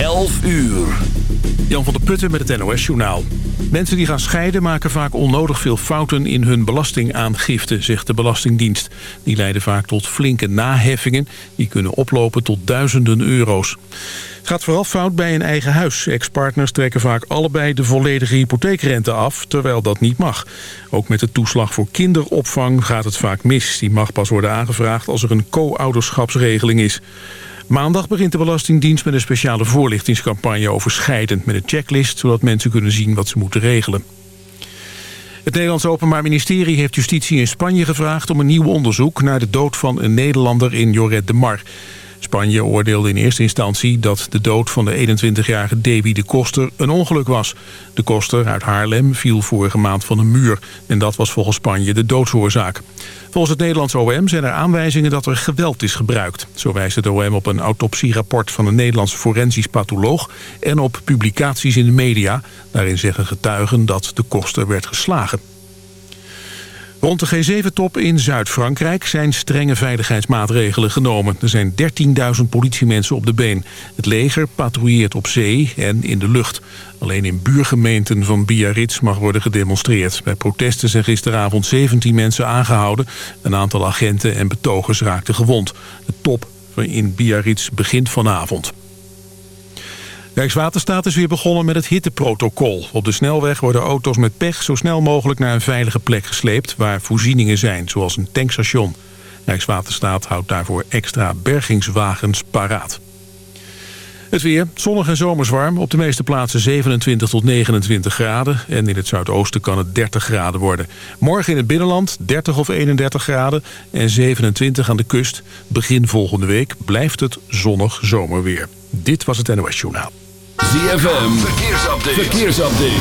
11 uur. Jan van der Putten met het NOS Journaal. Mensen die gaan scheiden maken vaak onnodig veel fouten in hun belastingaangifte, zegt de Belastingdienst. Die leiden vaak tot flinke naheffingen, die kunnen oplopen tot duizenden euro's. Het gaat vooral fout bij een eigen huis. Ex-partners trekken vaak allebei de volledige hypotheekrente af, terwijl dat niet mag. Ook met de toeslag voor kinderopvang gaat het vaak mis. Die mag pas worden aangevraagd als er een co-ouderschapsregeling is. Maandag begint de Belastingdienst met een speciale voorlichtingscampagne over scheiden... met een checklist, zodat mensen kunnen zien wat ze moeten regelen. Het Nederlands Openbaar Ministerie heeft justitie in Spanje gevraagd... om een nieuw onderzoek naar de dood van een Nederlander in Lloret de Mar. Spanje oordeelde in eerste instantie dat de dood van de 21-jarige Davy de Koster een ongeluk was. De Koster uit Haarlem viel vorige maand van een muur. En dat was volgens Spanje de doodsoorzaak. Volgens het Nederlands OM zijn er aanwijzingen dat er geweld is gebruikt. Zo wijst het OM op een autopsierapport van een Nederlandse forensisch patholoog... en op publicaties in de media. Daarin zeggen getuigen dat de koster werd geslagen. Rond de G7-top in Zuid-Frankrijk zijn strenge veiligheidsmaatregelen genomen. Er zijn 13.000 politiemensen op de been. Het leger patrouilleert op zee en in de lucht. Alleen in buurgemeenten van Biarritz mag worden gedemonstreerd. Bij protesten zijn gisteravond 17 mensen aangehouden. Een aantal agenten en betogers raakten gewond. De top in Biarritz begint vanavond. Rijkswaterstaat is weer begonnen met het hitteprotocol. Op de snelweg worden auto's met pech zo snel mogelijk naar een veilige plek gesleept... waar voorzieningen zijn, zoals een tankstation. Rijkswaterstaat houdt daarvoor extra bergingswagens paraat. Het weer, zonnig en zomers warm. Op de meeste plaatsen 27 tot 29 graden. En in het zuidoosten kan het 30 graden worden. Morgen in het binnenland 30 of 31 graden. En 27 aan de kust. Begin volgende week blijft het zonnig zomerweer. Dit was het NOS Journaal. ZFM, verkeersupdate. verkeersupdate.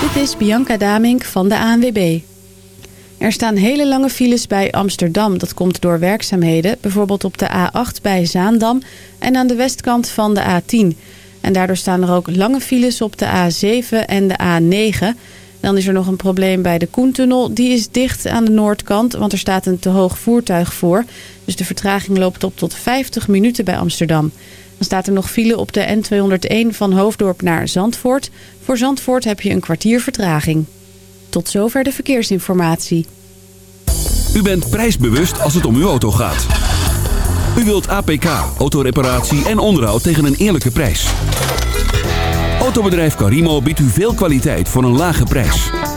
Dit is Bianca Damink van de ANWB. Er staan hele lange files bij Amsterdam. Dat komt door werkzaamheden. Bijvoorbeeld op de A8 bij Zaandam en aan de westkant van de A10. En daardoor staan er ook lange files op de A7 en de A9. Dan is er nog een probleem bij de Koentunnel. Die is dicht aan de noordkant, want er staat een te hoog voertuig voor. Dus de vertraging loopt op tot 50 minuten bij Amsterdam. Dan staat er nog file op de N201 van Hoofddorp naar Zandvoort. Voor Zandvoort heb je een kwartier vertraging. Tot zover de verkeersinformatie. U bent prijsbewust als het om uw auto gaat. U wilt APK, autoreparatie en onderhoud tegen een eerlijke prijs. Autobedrijf Carimo biedt u veel kwaliteit voor een lage prijs.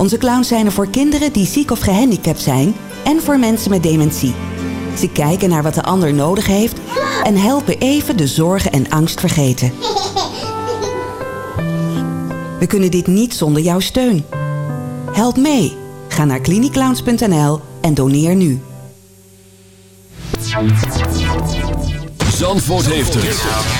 Onze clowns zijn er voor kinderen die ziek of gehandicapt zijn... en voor mensen met dementie. Ze kijken naar wat de ander nodig heeft... en helpen even de zorgen en angst vergeten. We kunnen dit niet zonder jouw steun. Help mee. Ga naar cliniclowns.nl en doneer nu. Zandvoort heeft het.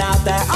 Out there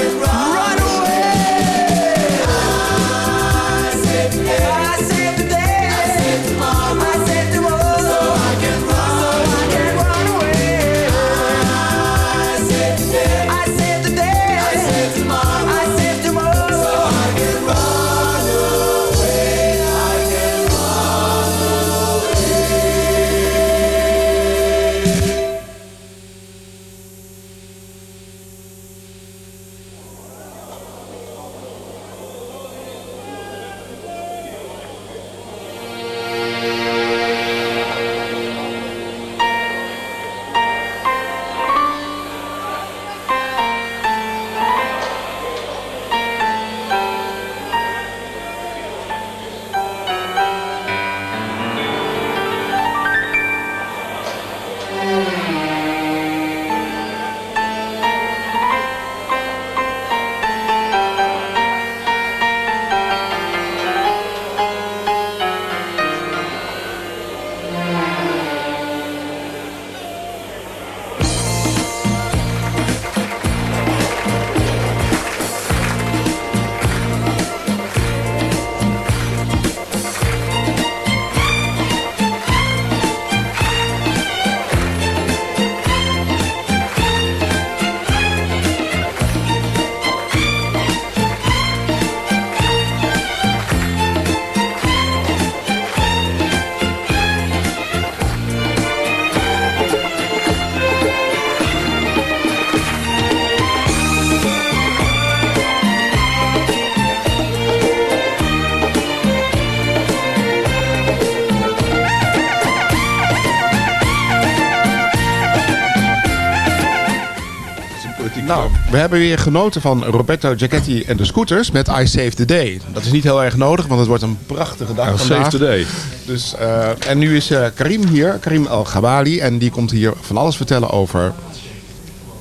hebben weer genoten van Roberto Giacchetti en de scooters met I Save the Day. Dat is niet heel erg nodig, want het wordt een prachtige dag Ja, vandaag. save the day. Dus, eh, en nu is eh, Karim hier, Karim El Ghabali, en die komt hier van alles vertellen over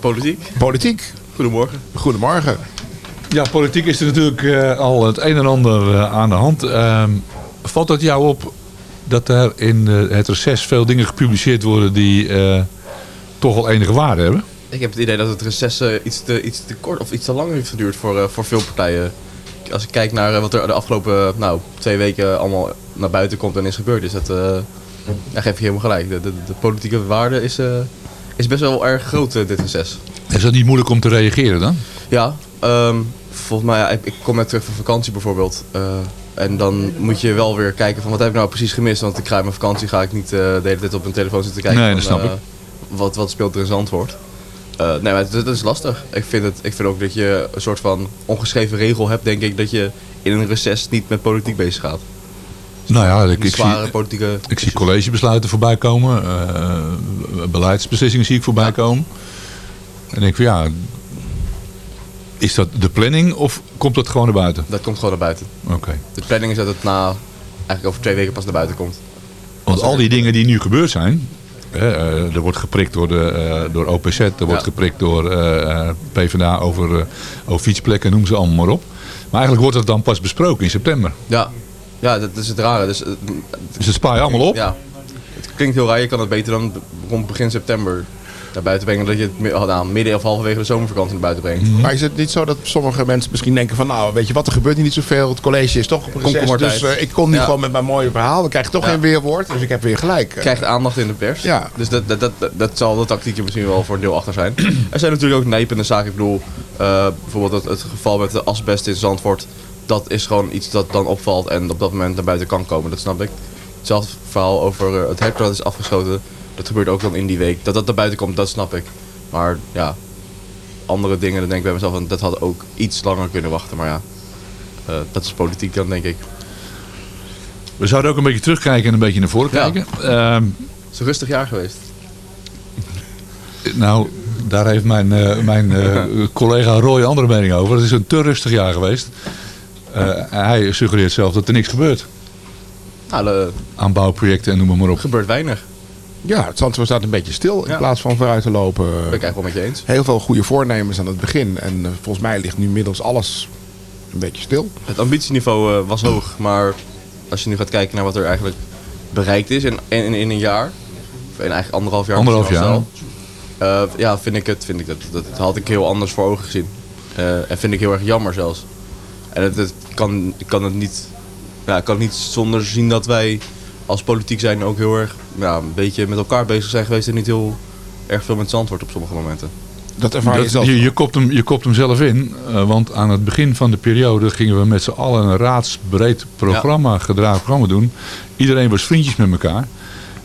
Politiek. politiek. Goedemorgen. Goedemorgen. Ja, politiek is er natuurlijk eh, al het een en ander aan de hand. Ehm, valt het jou op dat er in het reces veel dingen gepubliceerd worden die eh, toch wel enige waarde hebben? Ik heb het idee dat het reces eh, iets, te, iets te kort of iets te lang heeft geduurd voor, eh, voor veel partijen. Als ik kijk naar eh, wat er de afgelopen nou, twee weken allemaal naar buiten komt en is gebeurd, is dat. ja, geef je helemaal gelijk. De, de, de politieke waarde is, is best wel erg groot, dit reces. Is dat niet moeilijk om te reageren dan? Ja, ehm, volgens mij, ja, ik, ik kom net terug van vakantie bijvoorbeeld. en dan moet je wel weer kijken van wat heb ik nou precies gemist. Want ik ga in mijn vakantie ga ik niet de hele tijd op mijn telefoon zitten kijken. Nee, van, dat snap ik. Wat, wat speelt er in Zandvoort? Eh nee, maar dat, is lastig. Ik vind, het, ik vind ook dat je een soort van ongeschreven regel hebt, denk ik, dat je in een reces niet met politiek bezig gaat. Nou ja, ik, zie, politieke... ik zie collegebesluiten voorbij komen. eh, beleidsbeslissingen zie ik voorbij komen. En ik denk van ja, Is dat de planning of komt dat gewoon naar buiten? Dat komt gewoon naar buiten. Oké. De planning is dat het na, eigenlijk over twee weken pas naar buiten komt. Want al die dingen die nu gebeurd zijn... Eh, er wordt geprikt door, de, eh, door OPZ, er wordt geprikt door eh, PvdA over, over fietsplekken, noem ze allemaal maar op. Maar eigenlijk wordt het dan pas besproken in september. Ja, ja dat is het rare. Dus, Dus dat spaar je allemaal op? Ja. Het klinkt heel raar, je kan het beter dan rond begin september naar buiten brengen. Dat je het nou, midden of halverwege de zomervakantie naar buiten brengt. Maar is het niet zo dat sommige mensen misschien denken van... nou, weet je wat, er gebeurt hier niet zoveel. Het college is toch op reces. Dus eh, ik kom nu Ja. gewoon met mijn mooie verhaal. We krijgen toch geen weerwoord. Dus ik heb weer gelijk. krijgt aandacht in de pers. Ja. Dus dat, dat, dat, dat, zal de tactiek er misschien wel voor een deel achter zijn. er zijn natuurlijk ook nijpende zaken. Ik bedoel, eh, bijvoorbeeld het, het geval met de asbest in Zandvoort. Dat is gewoon iets dat dan opvalt en op dat moment naar buiten kan komen. Dat snap ik. Hetzelfde verhaal over eh, het hek dat is afgeschoten. Dat gebeurt ook dan in die week. Dat dat naar buiten komt, dat snap ik. Maar ja, andere dingen, dan denk ik bij mezelf, van, dat had ook iets langer kunnen wachten. Maar ja, eh, dat is politiek dan, denk ik. We zouden ook een beetje terugkijken en een beetje naar voren Ja. kijken. Ehm, Het is een rustig jaar geweest. nou, daar heeft mijn, eh, mijn eh, collega Roy een andere mening over. Het is een te rustig jaar geweest. Hij suggereert zelf dat er niks gebeurt. Nou, er Aan bouwprojecten en noem maar op. gebeurt weinig. Ja, het Zandvoort staat een beetje stil in Ja. plaats van vooruit te lopen. Ben ik eigenlijk wel met je eens. Heel veel goede voornemens aan het begin. En eh, volgens mij ligt nu inmiddels alles een beetje stil. Het ambitieniveau eh, was hoog, maar als je nu gaat kijken naar wat er eigenlijk bereikt is in, in, in een jaar, of in eigenlijk anderhalf jaar, Anderhalf misschien jaar. al eh, ja, vind ik het, vind ik dat, dat, dat had ik heel anders voor ogen gezien. Eh, en vind ik heel erg jammer zelfs. En het, het kan, ik kan het niet, ja, ik kan het niet zonder zien dat wij als politiek zijn ook heel erg ja, een beetje met elkaar bezig zijn geweest en niet heel erg veel met Zandvoort op sommige momenten. Dat ervaar je Dat- zelf. je, je, kopt hem, je kopt hem zelf in, eh, want aan het begin van de periode gingen we met z'n allen een raadsbreed programma, gedragen programma doen. Iedereen was vriendjes met elkaar.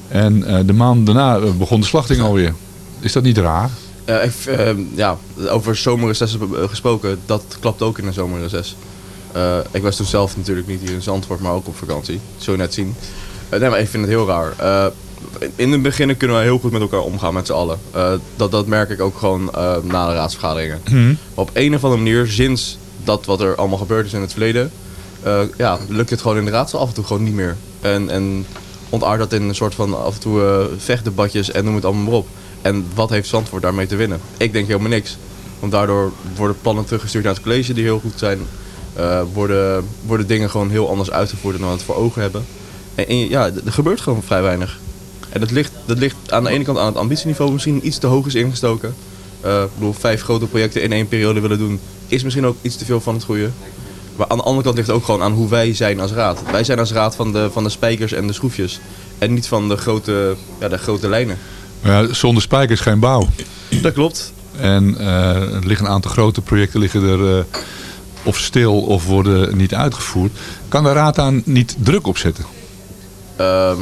En eh, de maand daarna eh, begon de slachting alweer. Is dat niet raar? Eh, ik, eh, ja, over zomerreces gesproken, dat klapt ook in een zomerreces. Eh, ik was toen zelf natuurlijk niet hier in Zandvoort, maar ook op vakantie. Zul je net zien. Eh, nee, maar ik vind het heel raar. Eh, in het begin kunnen we heel goed met elkaar omgaan, met z'n allen. Eh, dat, dat merk ik ook gewoon na de raadsvergaderingen. Mhm. Op een of andere manier, sinds dat wat er allemaal gebeurd is in het verleden, ja, lukt het gewoon in de raadsel af en toe gewoon niet meer. En, en ontaart dat in een soort van af en toe vechtdebatjes en noem het allemaal maar op. En wat heeft Zandvoort daarmee te winnen? Ik denk helemaal niks. Want daardoor worden plannen teruggestuurd naar het college die heel goed zijn. Worden, worden dingen gewoon heel anders uitgevoerd dan we het voor ogen hebben. En, en ja, er gebeurt gewoon vrij weinig. En dat ligt, dat ligt aan de ene kant aan het ambitieniveau misschien iets te hoog is ingestoken. Eh, ik bedoel, vijf grote projecten in één periode willen doen, is misschien ook iets te veel van het goede. Maar aan de andere kant ligt het ook gewoon aan hoe wij zijn als raad. Wij zijn als raad van de, van de spijkers en de schroefjes. En niet van de grote, ja, de grote lijnen. Ja, zonder spijkers geen bouw. Dat klopt. En eh, er liggen een aantal grote projecten liggen er eh, of stil of worden niet uitgevoerd. Kan de raad daar niet druk op zetten? Ehm,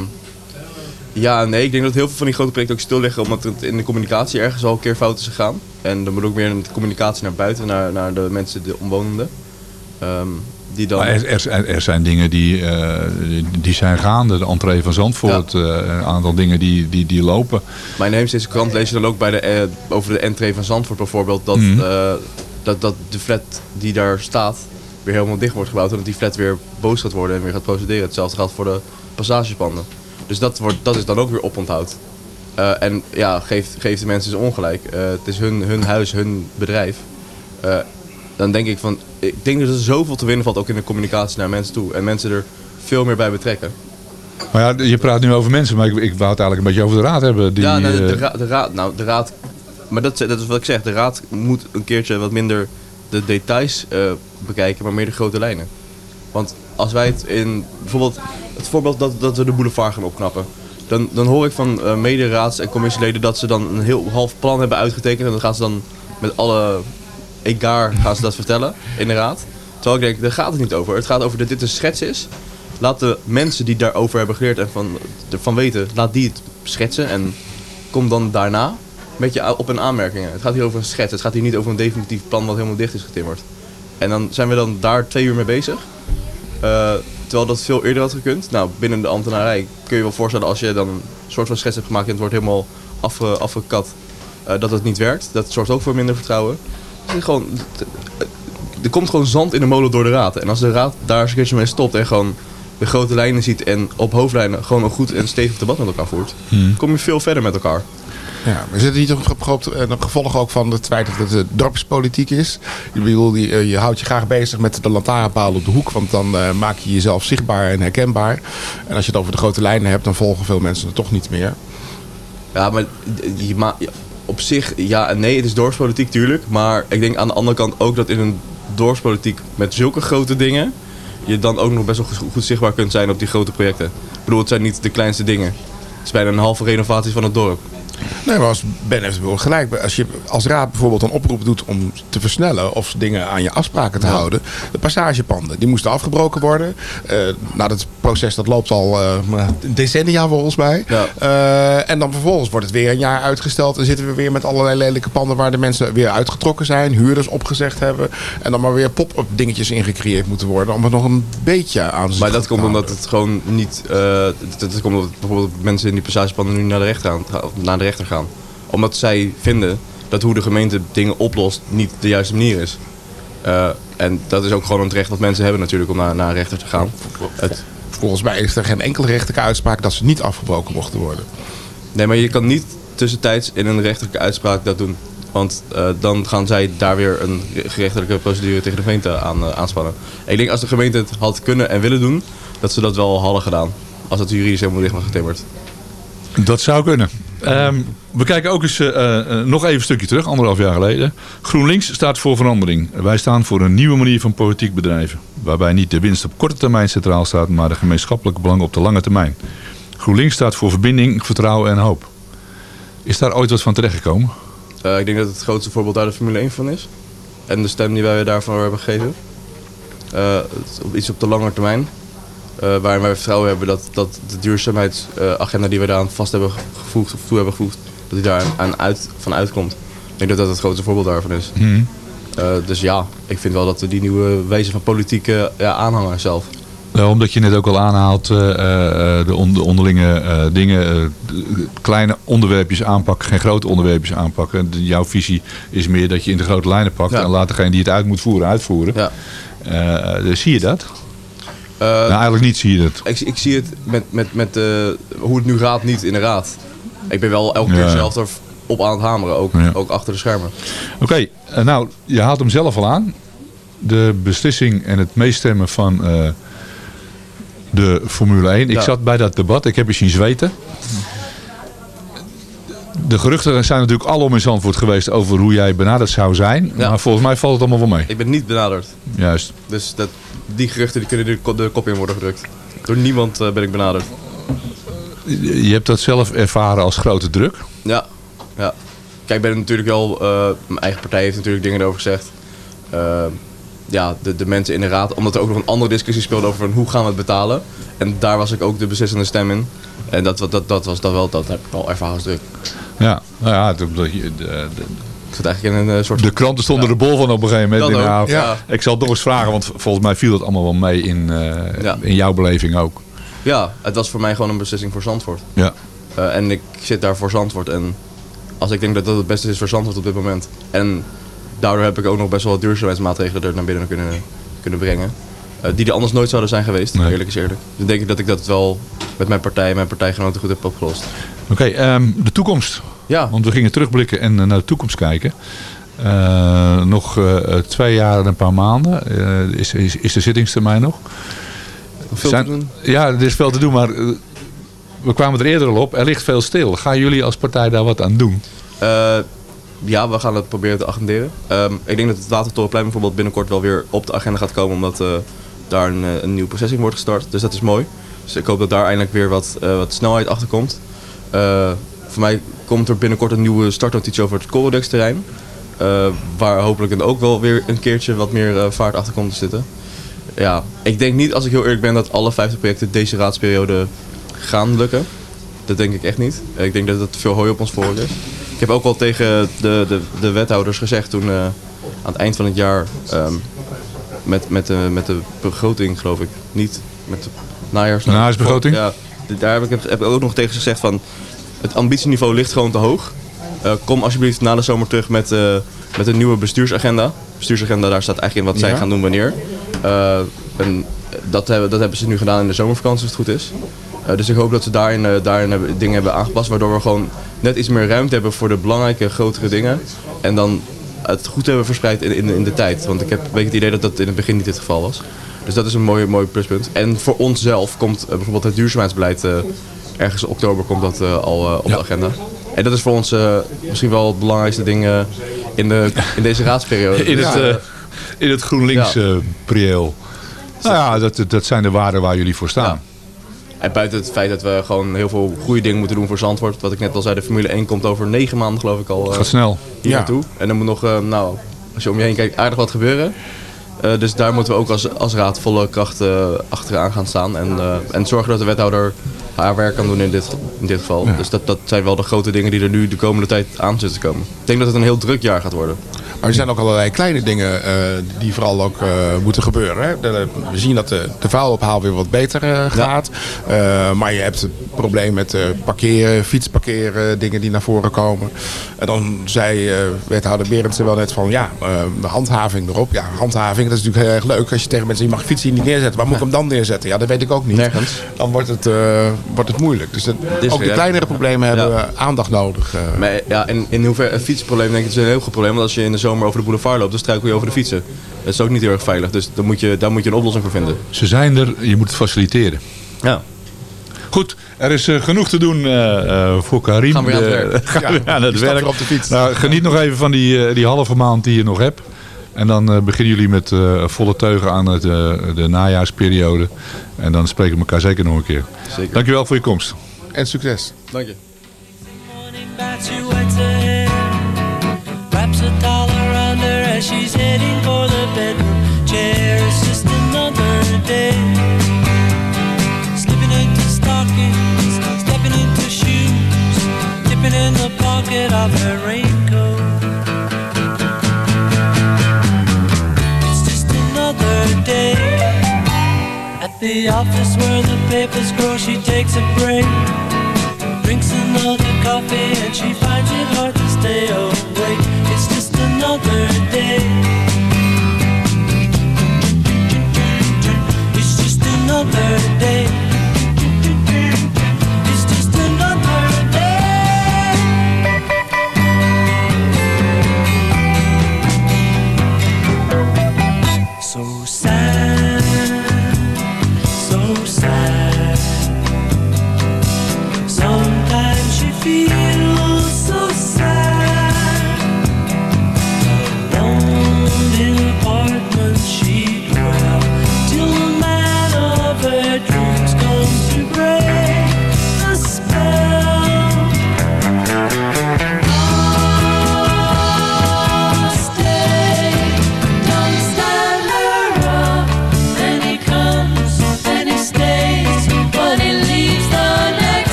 ja, nee, ik denk dat heel veel van die grote projecten ook stil liggen omdat het in de communicatie ergens al een keer fout is gegaan. En dan bedoel ik meer in de communicatie naar buiten, naar, naar de mensen, de omwonenden. Ehm, die dan... Er, er, zijn- er zijn dingen die, eh, die zijn gaande. De entree van Zandvoort. eh, een aantal dingen die, die, die lopen. Maar in de Heemstedse krant lees je dan ook bij de, eh, over de entree van Zandvoort bijvoorbeeld... Dat, Mhm. dat, dat de flat die daar staat weer helemaal dicht wordt gebouwd... en dat die flat weer boos gaat worden en weer gaat procederen. Hetzelfde geldt voor de passagepanden. Dus dat, wordt, dat is dan ook weer oponthoud. Eh en ja, geeft, geeft de mensen dus ongelijk. Eh, het is hun, hun huis, hun bedrijf. Eh, dan denk ik van... Ik denk dat er zoveel te winnen valt ook in de communicatie naar mensen toe. En mensen er veel meer bij betrekken. Maar ja, je praat nu over mensen. Maar ik, ik wou het eigenlijk een beetje over de raad hebben. Die, ja, nou, de, ra- de raad, nou, de raad, maar dat, dat is wat ik zeg. De raad moet een keertje wat minder de details bekijken, maar meer de grote lijnen. Want als wij het in, bijvoorbeeld voorbeeld dat, dat we de boulevard gaan opknappen. Dan, dan hoor ik van eh mede-raads- en commissieleden dat ze dan een heel half plan hebben uitgetekend. En dan gaan ze dan met alle egaar gaan ze dat vertellen in de raad. Terwijl ik denk, daar gaat het niet over. Het gaat over dat dit een schets is. Laat de mensen die daarover hebben geleerd en van, ervan weten, laat die het schetsen. En kom dan daarna met je op- en aanmerkingen. Het gaat hier over een schets. Het gaat hier niet over een definitief plan wat helemaal dicht is getimmerd. En dan zijn we dan daar twee uur mee bezig. Eh, terwijl dat veel eerder had gekund. Nou, binnen de ambtenarij kun je wel voorstellen als je dan een soort van schets hebt gemaakt en het wordt helemaal afge, afgekat. eh, dat het niet werkt. Dat zorgt ook voor minder vertrouwen. eigenlijk gewoon... Er komt gewoon zand in de molen door de raad. En als de raad daar eens een keertje mee stopt en gewoon de grote lijnen ziet en op hoofdlijnen gewoon een goed en stevig debat met elkaar voert, Hmm. kom je veel verder met elkaar. Ja, maar zit er niet op, op, op, een gevolg ook van het feit dat het eh, dorpspolitiek is? Bedoel, je, eh, je houdt je graag bezig met de lantaarnpaal op de hoek, want dan eh, maak je jezelf zichtbaar en herkenbaar. En als je het over de grote lijnen hebt, dan volgen veel mensen het toch niet meer. Ja, maar je op zich, ja en nee, het is dorpspolitiek tuurlijk. Maar ik denk aan de andere kant ook dat in een dorpspolitiek met zulke grote dingen... je dan ook nog best wel goed zichtbaar kunt zijn op die grote projecten. Ik bedoel, het zijn niet de kleinste dingen. Het is bijna een halve renovatie van het dorp. Nee, maar als Ben heeft gelijk. Als je als raad bijvoorbeeld een oproep doet om te versnellen of dingen aan je afspraken te houden. De passagepanden, die moesten afgebroken worden. Eh nou, dat proces dat loopt al eh, decennia volgens mij. Eh, en dan vervolgens wordt het weer een jaar uitgesteld. En zitten we weer met allerlei lelijke panden waar de mensen weer uitgetrokken zijn. Huurders opgezegd hebben. En dan maar weer pop-up dingetjes ingecreëerd moeten worden. Om het nog een beetje aan te Maar dat komt omdat het gewoon niet... dat, komt omdat bijvoorbeeld mensen in die passagepanden nu naar de rechter gaan. ga- Naar de rechter gaan. Omdat zij vinden dat hoe de gemeente dingen oplost niet de juiste manier is. Eh, en dat is ook gewoon een recht dat mensen hebben natuurlijk om naar, naar een rechter te gaan. Het, Volgens mij is er geen enkele rechterlijke uitspraak dat ze niet afgebroken mochten worden. Nee, maar je kan niet tussentijds in een rechterlijke uitspraak dat doen. Want eh, dan gaan zij daar weer een gerechtelijke procedure tegen de gemeente aan, eh, aanspannen. Ik denk als de gemeente het had kunnen en willen doen, dat ze dat wel hadden gedaan. Als het juridisch helemaal dicht was getimmerd. Dat zou kunnen. Ehm, we kijken ook eens eh, eh, nog even een stukje terug, anderhalf jaar geleden. GroenLinks staat voor verandering. Wij staan voor een nieuwe manier van politiek bedrijven. Waarbij niet de winst op korte termijn centraal staat, maar de gemeenschappelijke belangen op de lange termijn. GroenLinks staat voor verbinding, vertrouwen en hoop. Is daar ooit wat van terechtgekomen? Eh, ik denk dat het grootste voorbeeld daar de Formule 1 van is. En de stem die wij daarvoor hebben gegeven. Eh, iets op de lange termijn. Eh, waarin wij vertrouwen hebben dat, dat de duurzaamheidsagenda die we daaraan vast hebben gevoegd, of toe hebben gevoegd, dat die daar aan uit, van uitkomt. Ik denk dat dat het grootste voorbeeld daarvan is. Mhm. Eh, dus ja, ik vind wel dat we die nieuwe wijze van politiek eh, ja, aanhangen zelf. Nou, omdat je net ook al aanhaalt, eh, de, on- de onderlinge dingen, kleine onderwerpjes aanpakken, geen grote onderwerpjes aanpakken. De- jouw visie is meer dat je in de grote lijnen pakt Ja. en laat degene die het uit moet voeren, uitvoeren. Ja. Zie je dat? Eh, nou, eigenlijk niet zie je dat. Ik, ik zie het met, met, met eh, hoe het nu gaat niet in de raad. Ik ben wel elke keer zelf erop aan het hameren, ook, Ja. ook achter de schermen. Oké, eh, nou, je haalt hem zelf al aan. De beslissing en het meestemmen van de Formule 1. Ik zat bij dat debat, ik heb je zien zweten. De geruchten zijn natuurlijk allemaal in Zandvoort geweest over hoe jij benaderd zou zijn. Maar volgens mij valt het allemaal wel mee. Ik ben niet benaderd. Juist. Dus dat, die geruchten die kunnen de, de kop in worden gedrukt. Door niemand eh, ben ik benaderd. Je hebt dat zelf ervaren als grote druk. Ja, ja. Kijk, ik ben natuurlijk wel... eh, mijn eigen partij heeft natuurlijk dingen erover gezegd. Eh, ja, de, de mensen in de raad. Omdat er ook nog een andere discussie speelde over van hoe gaan we het betalen. En daar was ik ook de beslissende stem in. En dat, dat, dat was dat wel, dat heb ik wel ervaren als druk. Ja, nou ja, het- dat je- de, de, Eigenlijk in een eh, soort... de kranten stonden er bol van op een gegeven moment. Dat Ik nou, ja. Zal het nog eens vragen, want volgens mij viel dat allemaal wel mee in, eh, in jouw beleving ook. Ja, het was voor mij gewoon een beslissing voor Zandvoort. Ja. Eh, en ik zit daar voor Zandvoort. En als ik denk dat dat het beste is voor Zandvoort op dit moment. En daardoor heb ik ook nog best wel wat duurzaamheidsmaatregelen er naar binnen kunnen, kunnen brengen. eh, die er anders nooit zouden zijn geweest, Nee. eerlijk is eerlijk. Dan denk ik dat ik dat wel met mijn partij en mijn partijgenoten goed heb opgelost. Oké, ehm, de toekomst. Ja. Want we gingen terugblikken en eh, naar de toekomst kijken. Eh, nog eh, twee jaar en een paar maanden is, is, is de zittingstermijn nog. Veel Zijn- te doen. Ja, er is veel te doen, maar we kwamen er eerder al op. Er ligt veel stil. Gaan jullie als partij daar wat aan doen? Ja, we gaan het proberen te agenderen. Ehm, ik denk dat het Watertorenplein bijvoorbeeld binnenkort wel weer op de agenda gaat komen. Omdat daar een, een nieuwe processing wordt gestart. Dus dat is mooi. Dus ik hoop dat daar eindelijk weer wat, wat snelheid achter komt. Voor mij komt er binnenkort een nieuwe startnotitie over het Corodex terrein. Eh, waar hopelijk dan ook wel weer een keertje wat meer eh, vaart achter komt te zitten. Ja, ik denk niet, als ik heel eerlijk ben, dat alle 50 projecten deze raadsperiode gaan lukken. Dat denk ik echt niet. Ik denk dat het veel hooi op ons voor is. Ik heb ook al tegen de, de, de wethouders gezegd toen eh, aan het eind van het jaar ehm, met, met, de, met de begroting, geloof ik, niet met de najaars... Najaarsbegroting? Ja, daar heb ik, heb ik ook nog tegen ze gezegd van het ambitieniveau ligt gewoon te hoog. eh, kom alsjeblieft na de zomer terug met, eh, met een nieuwe bestuursagenda. Bestuursagenda, daar staat eigenlijk in wat zij gaan doen wanneer. Eh, en dat, hebben, dat hebben ze nu gedaan in de zomervakantie, als het goed is. Dus ik hoop dat ze daarin, daarin hebben, dingen hebben aangepast, waardoor we gewoon net iets meer ruimte hebben voor de belangrijke, grotere dingen. En dan het goed hebben verspreid in, in, in de tijd. Want ik heb een beetje het idee dat dat in het begin niet het geval was. Dus dat is een mooi, mooi pluspunt. En voor onszelf komt bijvoorbeeld het duurzaamheidsbeleid... ergens in oktober komt dat eh, al eh, op de agenda. En dat is voor ons eh, misschien wel het belangrijkste ding in, de, in deze raadsperiode. In het, in het GroenLinks Ja. prieel. Nou ja, dat, dat zijn de waarden waar jullie voor staan. En buiten het feit dat we gewoon heel veel goede dingen moeten doen voor Zandvoort. Wat ik net al zei, de Formule 1 komt over negen maanden geloof ik al eh, Gaat snel. hier Ja. naartoe. En dan moet nog, nou, als je om je heen kijkt, aardig wat gebeuren. Dus daar moeten we ook als, als raad volle kracht achteraan gaan staan. En, en zorgen dat de wethouder haar werk kan doen in dit, in dit geval. Dus dat, dat zijn wel de grote dingen die er nu de komende tijd aan zitten te komen. Ik denk dat het een heel druk jaar gaat worden. Maar er zijn ook allerlei kleine dingen eh, die vooral ook eh, moeten gebeuren. Hè? We zien dat de, de vuilophaal weer wat beter eh, gaat. Maar je hebt het probleem met parkeren, fietsparkeren, dingen die naar voren komen. En dan zei wethouder Berendsen wel net van ja, de handhaving erop. Ja, handhaving, dat is natuurlijk heel erg leuk. Als je tegen mensen je mag fietsen hier niet neerzetten. Waar moet ik hem dan neerzetten? Ja, dat weet ik ook niet. Nergens. Dan wordt het, wordt het moeilijk. Dus dat, Dus, ook de kleinere problemen hebben aandacht nodig. Maar ja, in, in hoeverre het fietsprobleem denk ik is een heel groot probleem. Want als je in de zomer over de boulevard loopt, dan struikel je over de fietsen. Dat is ook niet heel erg veilig. Dus dan moet je, daar moet je een oplossing voor vinden. Ze zijn er, je moet het faciliteren. Ja. Goed, er is eh, genoeg te doen eh, eh, voor Karim. Gaan we weer aan het werk. gaan we Ja, weer aan het die stapt werk. op de fiets. Nou, geniet nog even van die, eh, die halve maand die je nog hebt. En dan eh, beginnen jullie met eh, volle teugen aan het, eh, de najaarsperiode. En dan spreken we elkaar zeker nog een keer. Zeker. Dankjewel voor je komst. En succes. Dank je. Heading for the bedroom chair. It's just another day. Slipping into stockings, stepping into shoes, dipping in the pocket of her raincoat. It's just another day. At the office where the papers grow, she takes a break. Drinks another coffee and she finds it hard to stay awake. It's just another day. Another day.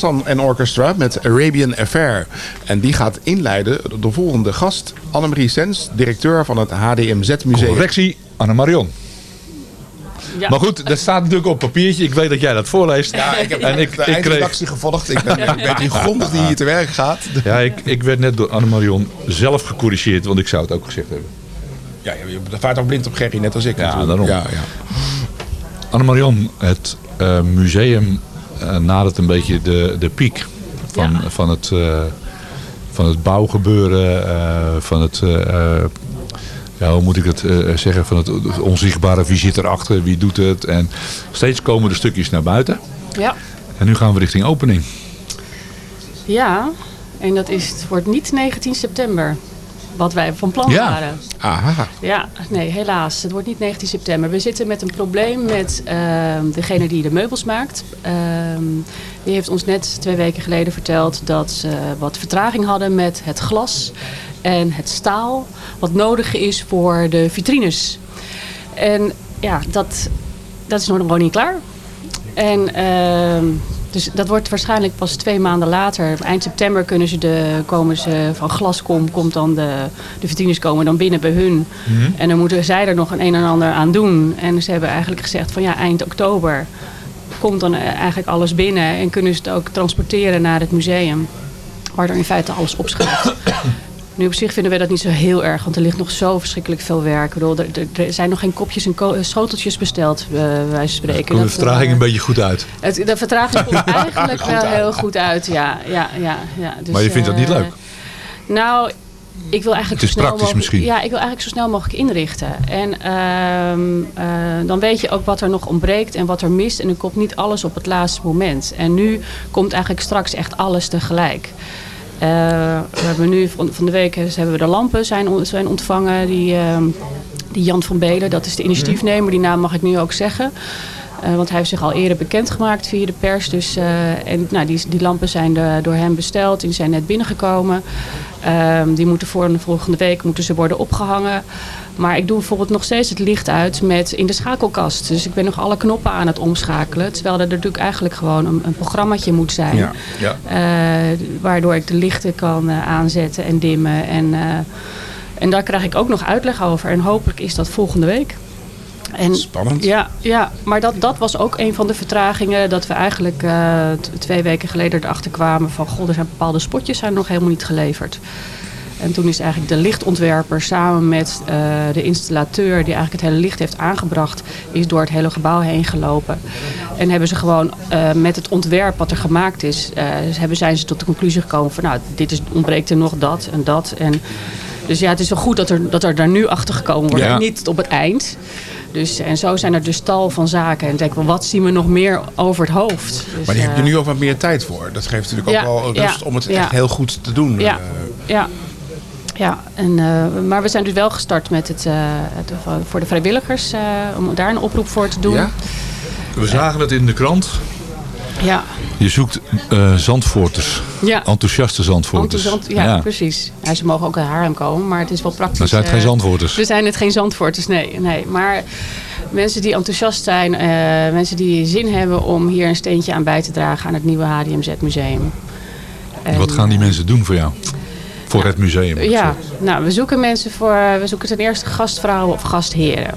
Hassan en Orchestra met Arabian Affair. En die gaat inleiden de volgende gast, Annemarie Sens, directeur van het HDMZ Museum. Correctie, Anne-Marion. Ja. Maar goed, dat staat natuurlijk op papiertje. Ik weet dat jij dat voorleest. Ja, ik heb en ik, de ik kreeg, gevolgd. Ik ben, ik ben die grondig die hier te werk gaat. ja, ik, ik werd net door Anne-Marion zelf gecorrigeerd, want ik zou het ook gezegd hebben. Ja, je vaart ook blind op Gerry, net als ik. Ja, natuurlijk. daarom. Ja, ja. Anne-Marion, het eh, museum nadert een beetje de, de piek van, van, het, eh, van het bouwgebeuren, eh, van het, eh, eh, ja, hoe moet ik het eh, zeggen, van het onzichtbare wie zit erachter, wie doet het. En steeds komen de stukjes naar buiten. Ja. En nu gaan we richting opening. Ja, en dat is, het wordt niet 19 september. Wat wij van plan Ja. waren. Aha. Ja, nee, helaas. Het wordt niet 19 september. We zitten met een probleem met ehm, degene die de meubels maakt. Ehm, die heeft ons net twee weken geleden verteld dat ze wat vertraging hadden met het glas en het staal. Wat nodig is voor de vitrines. En ja, dat, dat is nog gewoon niet klaar. En ehm, dus dat wordt waarschijnlijk pas twee maanden later. Eind september kunnen ze de, komen ze van Glascom, komt dan de, de vitrines komen dan binnen bij hun. En dan moeten zij er nog een een en ander aan doen. En ze hebben eigenlijk gezegd van ja, eind oktober komt dan eh, eigenlijk alles binnen. En kunnen ze het ook transporteren naar het museum. Waar er in feite alles opschrijft. Nu op zich vinden wij dat niet zo heel erg, want er ligt nog zo verschrikkelijk veel werk. Ik bedoel, er, er- zijn nog geen kopjes en ko- schoteltjes besteld, uh, wij spreken. Komt de Dat, vertraging eh, een beetje goed uit. het, de vertraging komt eigenlijk wel uit. heel goed uit, ja. ja, ja, ja. Dus, Maar je vindt dat niet eh, leuk? Nou, ik wil eigenlijk Het is zo snel praktisch mogelijk, misschien. Ja, ik wil eigenlijk zo snel mogelijk inrichten. En ehm, eh, dan weet je ook wat er nog ontbreekt en wat er mist. En dan komt niet alles op het laatste moment. En nu komt eigenlijk straks echt alles tegelijk. Eh, we hebben nu van, de week hebben we de lampen zijn, zijn ontvangen. Die, ehm, die Jan van Belen, dat is de initiatiefnemer. Die naam mag ik nu ook zeggen. Eh, want hij heeft zich al eerder bekendgemaakt via de pers. Dus, eh, en nou, die, die lampen zijn de- door hem besteld. Die zijn net binnengekomen. Ehm, die moeten voor de volgende week moeten ze worden opgehangen. Maar ik doe bijvoorbeeld nog steeds het licht uit met in de schakelkast. Dus ik ben nog alle knoppen aan het omschakelen. Terwijl er natuurlijk eigenlijk gewoon een, een programmaatje moet zijn. Ja. Ja. Eh, waardoor ik de lichten kan aanzetten en dimmen. En, en daar krijg ik ook nog uitleg over. En hopelijk is dat volgende week. En, Spannend. Ja, ja maar dat, dat was ook een van de vertragingen. Dat we eigenlijk eh, twee weken geleden erachter kwamen van... goh, er zijn bepaalde spotjes zijn nog helemaal niet geleverd. En toen is eigenlijk de lichtontwerper samen met eh, de installateur... die eigenlijk het hele licht heeft aangebracht... is door het hele gebouw heen gelopen. En hebben ze gewoon eh, met het ontwerp wat er gemaakt is... hebben, zijn ze tot de conclusie gekomen van... nou, dit is, ontbreekt er nog dat en dat. En, dus ja, het is wel goed dat er, dat er daar nu achter gekomen wordt. Ja. En niet op het eind. Dus, en zo zijn er dus tal van zaken. En ik denk wel, wat zien we nog meer over het hoofd? Dus, Maar die heb je eh, nu ook wat meer tijd voor. Dat geeft natuurlijk Ja, ook wel rust om het echt heel goed te doen. Ja, Eh, ja. Ja, en, eh, maar we zijn dus wel gestart met het, het voor de vrijwilligers, om daar een oproep voor te doen. Ja? We zagen het in de krant. Ja, Je zoekt eh Zandvoorters. Ja. Enthousiaste Zandvoorters. enthousiast- ja, precies. Ja, ze mogen ook uit Haarlem komen, maar het is wel praktisch. Maar zijn het geen eh, Zandvoorters? We zijn het geen Zandvoorters, nee. nee. Maar mensen die enthousiast zijn, eh, mensen die zin hebben om hier een steentje aan bij te dragen aan het nieuwe HDMZ Museum. En, Wat gaan die mensen doen voor jou? Voor het museum? Ja, nou, we zoeken mensen voor. We zoeken ten eerste gastvrouwen of gastheren.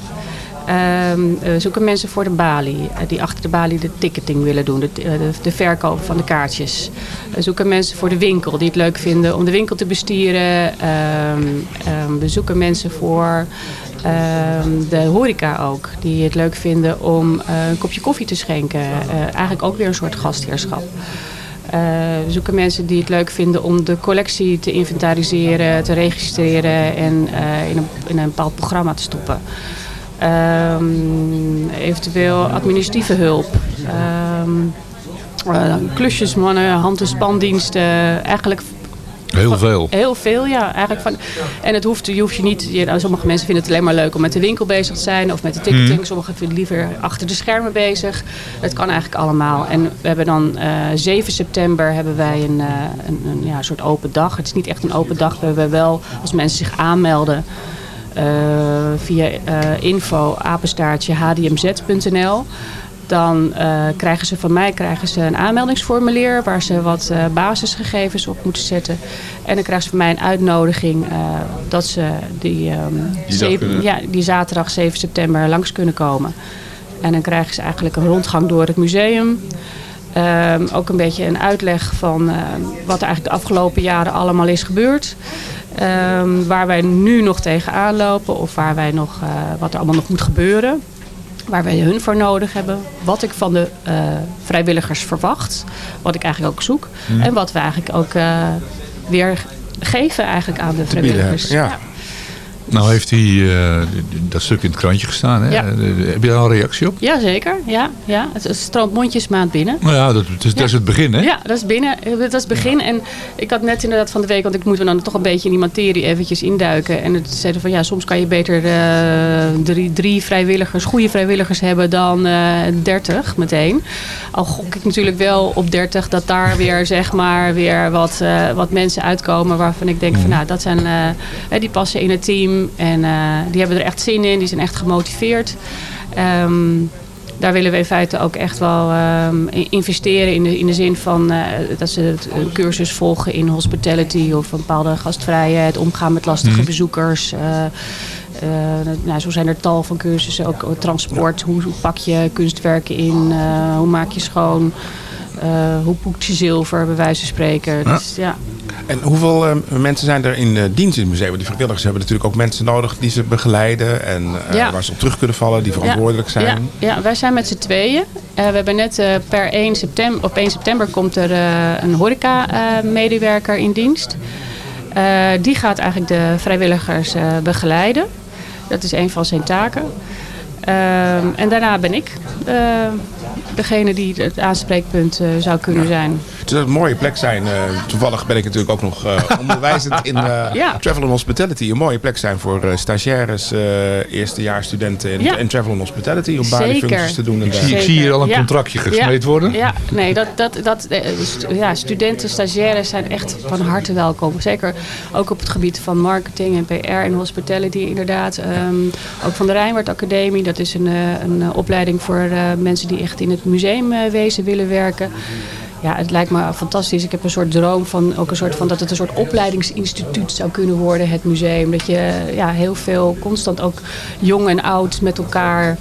Ehm, we zoeken mensen voor de balie, eh, die achter de balie de ticketing willen doen, de, eh, de, verkoop van de kaartjes. We zoeken mensen voor de winkel, die het leuk vinden om de winkel te bestieren. Ehm, ehm, we zoeken mensen voor de horeca ook, die het leuk vinden om eh, een kopje koffie te schenken. Eh, eigenlijk ook weer een soort gastheerschap. Eh, we zoeken mensen die het leuk vinden om de collectie te inventariseren, te registreren en eh, in, een, in een bepaald programma te stoppen. Ehm, eventueel administratieve hulp. Ehm, eh, klusjesmannen, hand- en spandiensten. Eigenlijk Heel veel. Heel veel, ja. Eigenlijk van, en het hoeft, je hoeft je niet... Je, nou, sommige mensen vinden het alleen maar leuk om met de winkel bezig te zijn. Of met de ticketing. Mhm. Sommigen vinden liever achter de schermen bezig. Het kan eigenlijk allemaal. En we hebben dan eh 7 september hebben wij een, eh, een, een ja, soort open dag. Het is niet echt een open dag. We hebben wel, als mensen zich aanmelden... eh, via eh, info apenstaartje hdmz.nl dan eh, krijgen ze van mij krijgen ze een aanmeldingsformulier waar ze wat basisgegevens op moeten zetten. En dan krijgen ze van mij een uitnodiging dat ze die, ehm, ja, die zaterdag 7 september langs kunnen komen. En dan krijgen ze eigenlijk een rondgang door het museum. Ehm, ook een beetje een uitleg van ehm, wat er eigenlijk de afgelopen jaren allemaal is gebeurd. Ehm, waar wij nu nog tegenaan lopen of waar wij nog, eh, wat er allemaal nog moet gebeuren. Waar wij hun voor nodig hebben. Wat ik van de eh, vrijwilligers verwacht. Wat ik eigenlijk ook zoek. Mhm. En wat we eigenlijk ook eh, weer geven eigenlijk aan de vrijwilligers. ja. Nou heeft hij eh, dat stuk in het krantje gestaan. Hè? Ja. Eh, Heb je daar al een reactie op? Jazeker, ja, ja. Het, stroomt mondjesmaand binnen. Nou ja, dat, dat is, dat is het begin, hè? Ja, dat is binnen. eh, Dat is het begin. En ik had net inderdaad van de week, want ik moet me dan toch een beetje in die materie eventjes induiken. En het zeiden van ja, soms kan je beter drie, drie vrijwilligers, goede vrijwilligers hebben dan 30 meteen. Al gok ik natuurlijk wel op 30 dat daar weer zeg maar weer wat, wat mensen uitkomen waarvan ik denk van nou, dat zijn, die passen in het team en eh, die hebben er echt zin in, die zijn echt gemotiveerd. Ehm, daar willen we in feite ook echt wel in- investeren in de, in de zin van eh, dat ze het, een cursus volgen in hospitality of een bepaalde gastvrijheid, omgaan met lastige Mhm. bezoekers. eh, eh, nou, zo zijn er tal van cursussen, ook transport. Hoe, hoe pak je kunstwerken in? eh, hoe maak je schoon? Eh, hoe poekt je zilver, bij wijze van spreken. Dus, ja. En hoeveel eh, mensen zijn er in eh, dienst in het museum? Die vrijwilligers hebben natuurlijk ook mensen nodig die ze begeleiden. En Ja. waar ze op terug kunnen vallen, die verantwoordelijk zijn. Ja, ja, wij zijn met z'n tweeën. We hebben net per 1 september, op 1 september komt er een horeca-medewerker in dienst. Die gaat eigenlijk de vrijwilligers begeleiden. Dat is een van zijn taken. Ehm, en daarna ben ik eh, degene die het aanspreekpunt eh, zou kunnen zijn. Het zou een mooie plek zijn. eh, toevallig ben ik natuurlijk ook nog eh, onderwijzend in eh, Ja. Travel and Hospitality. Een mooie plek zijn voor eh, stagiaires, eh eerstejaarsstudenten in, Ja. in Travel and Hospitality. Om functies te doen. En Ik zie, ik dergelijke. zie hier al een Ja. contractje Ja. gesmeed worden. Ja, nee, dat, dat, dat, stu- ja, studenten, stagiaires zijn echt van harte welkom. Zeker ook op het gebied van marketing en PR en hospitality inderdaad. Ehm, ook van de Rijnwaard Academie. Dat is een, eh, een opleiding voor eh, mensen die echt in het museumwezen willen werken. Ja, het lijkt me fantastisch. Ik heb een soort droom van ook een soort van dat het een soort opleidingsinstituut zou kunnen worden, het museum. Dat je ja, heel veel constant ook jong en oud met elkaar.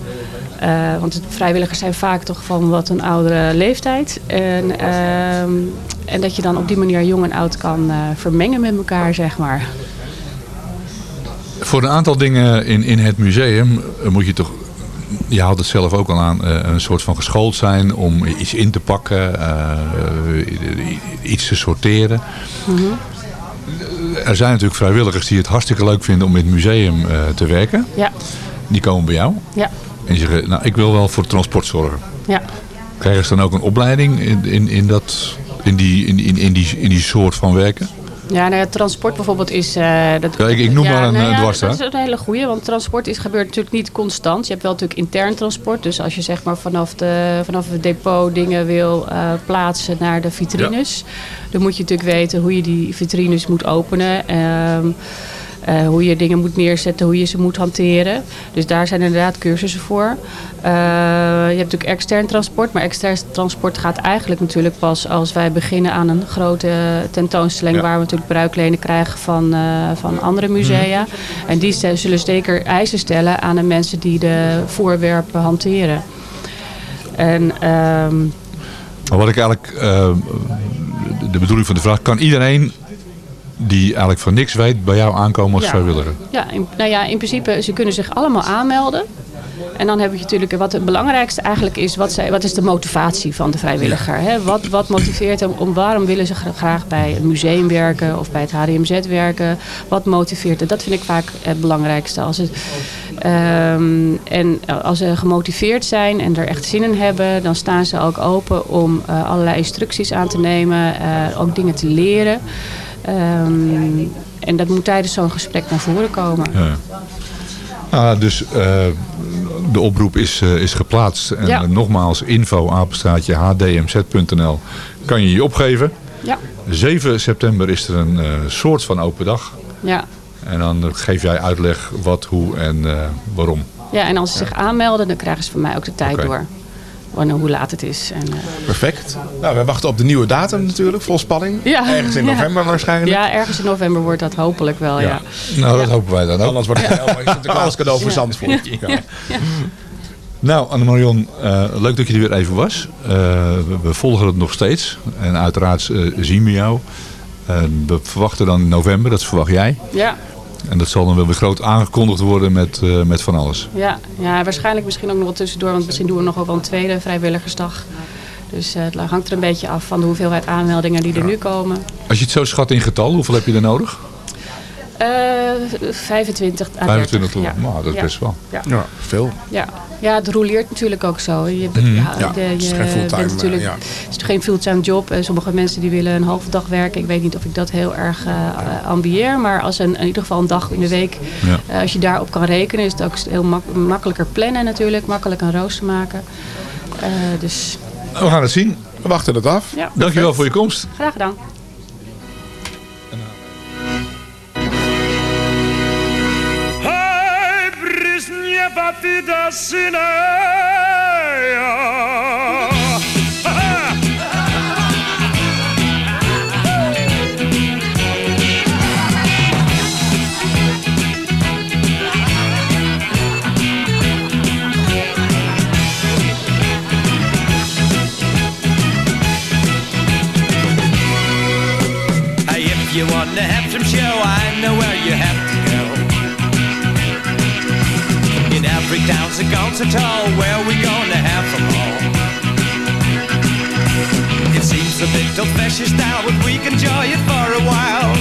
eh, want vrijwilligers zijn vaak toch van wat een oudere leeftijd. En, ehm, en dat je dan op die manier jong en oud kan eh, vermengen met elkaar, zeg maar. Voor een aantal dingen in, in het museum eh, moet je toch... Je haalt het zelf ook al aan, eh, een soort van geschoold zijn om iets in te pakken, eh, iets te sorteren. Er zijn natuurlijk vrijwilligers die het hartstikke leuk vinden om in het museum eh, te werken. Ja, Die komen bij jou ja, en die zeggen, nou ik wil wel voor transport zorgen. ja. Krijgen ze dan ook een opleiding in, in, in, dat, in, die, in, in, in, die, in die soort van werken? Ja, nou ja, transport bijvoorbeeld is... eh, dat, Ja, ik- ik noem maar een, nou eh, ja, dwarsstraat. Dat is een hele goeie, want transport is, gebeurt natuurlijk niet constant. Je hebt wel natuurlijk intern transport. Dus als je zeg maar vanaf, de, vanaf het depot dingen wil eh, plaatsen naar de vitrines... dan moet je natuurlijk weten hoe je die vitrines moet openen... Ehm, eh, hoe je dingen moet neerzetten, hoe je ze moet hanteren. Dus daar zijn inderdaad cursussen voor. Eh, je hebt natuurlijk extern transport, maar extern transport gaat eigenlijk natuurlijk pas als wij beginnen aan een grote tentoonstelling Ja. waar we natuurlijk bruiklenen krijgen van, eh, van andere musea. En die zullen zeker eisen stellen aan de mensen die de voorwerpen hanteren. En ehm, Maar wat ik eigenlijk, de bedoeling van de vraag, kan iedereen die eigenlijk van niks weet bij jou aankomen als Ja. vrijwilliger? Ja, in, nou ja, in principe, ze kunnen zich allemaal aanmelden. En dan heb je natuurlijk, wat het belangrijkste eigenlijk is, wat, zij, wat is de motivatie van de vrijwilliger? Hè? Wat, wat motiveert hem, om, waarom willen ze gra- graag bij een museum werken of bij het HDMZ werken? Wat motiveert het? Dat vind ik vaak het belangrijkste. Als het, Ehm, en als ze gemotiveerd zijn en er echt zin in hebben, dan staan ze ook open om eh, allerlei instructies aan te nemen, eh, ook dingen te leren. Ehm, en dat moet tijdens zo'n gesprek naar voren komen. Ja. Ah, dus eh, de oproep is, eh, is geplaatst. En Ja. eh, nogmaals, info apenstaatje hdmz.nl kan je je opgeven. Ja. 7 september is er een soort van open dag. Ja. En dan geef jij uitleg wat, hoe en waarom. ja, en als ze zich aanmelden, dan krijgen ze van mij ook de tijd door. Wanneer, hoe laat het is. En, eh, Perfect. Nou, we wachten op de nieuwe datum natuurlijk, vol spanning. Ja. Ergens in Ja. november waarschijnlijk. ja, ergens in november wordt dat hopelijk wel, ja. Nou, dat hopen wij dan ook. Anders wordt het heel mooi Sinterklaas cadeau voor Ja. Zandvoort. Ja. Ja. Nou, Anne-Marion, eh, leuk dat je er weer even was. Eh, we, we volgen het nog steeds. En uiteraard eh, zien we jou. Eh, we verwachten dan in november, dat verwacht jij. Ja, En dat zal dan wel weer groot aangekondigd worden met, eh, met van alles. ja, ja, waarschijnlijk misschien ook nog wat tussendoor, want misschien doen we nog wel een tweede vrijwilligersdag. Dus eh, het hangt er een beetje af van de hoeveelheid aanmeldingen die er nu komen. Als je het zo schat in getal, hoeveel heb je er nodig? Eh 25 à 25 30, ja. Nou, dat is Ja. best wel. Ja. Ja, veel. Ja. ja, het roleert natuurlijk ook zo. Je, bent- Mhm. ja, Ja, de- het is geen fulltime, bent natuurlijk, eh, ja. Het is geen fulltime job. Eh, Sommige mensen die willen een halve dag werken. Ik weet niet of ik dat heel erg eh, eh, ambieer. Maar als een, in ieder geval een dag in de week, Ja. eh, als je daarop kan rekenen, is het ook heel mak- makkelijker plannen natuurlijk. Makkelijk een rooster maken. Eh, dus We gaan het zien. We wachten het af. ja, Dankjewel voor je komst. graag gedaan. auf Wiedersehen. If you wanna have some show, I know where every town's a concert hall where we gonna have them all. It seems a bit old-fashioned style, but we can enjoy it for a while.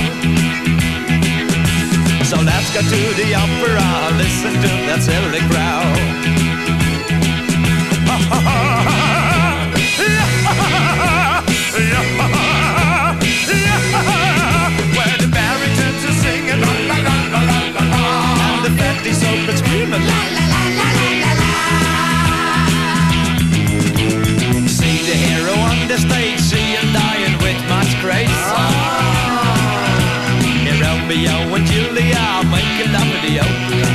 So let's go to the opera, listen to that silly crowd. Where the with much grace Here Romeo and Julia making love in the opera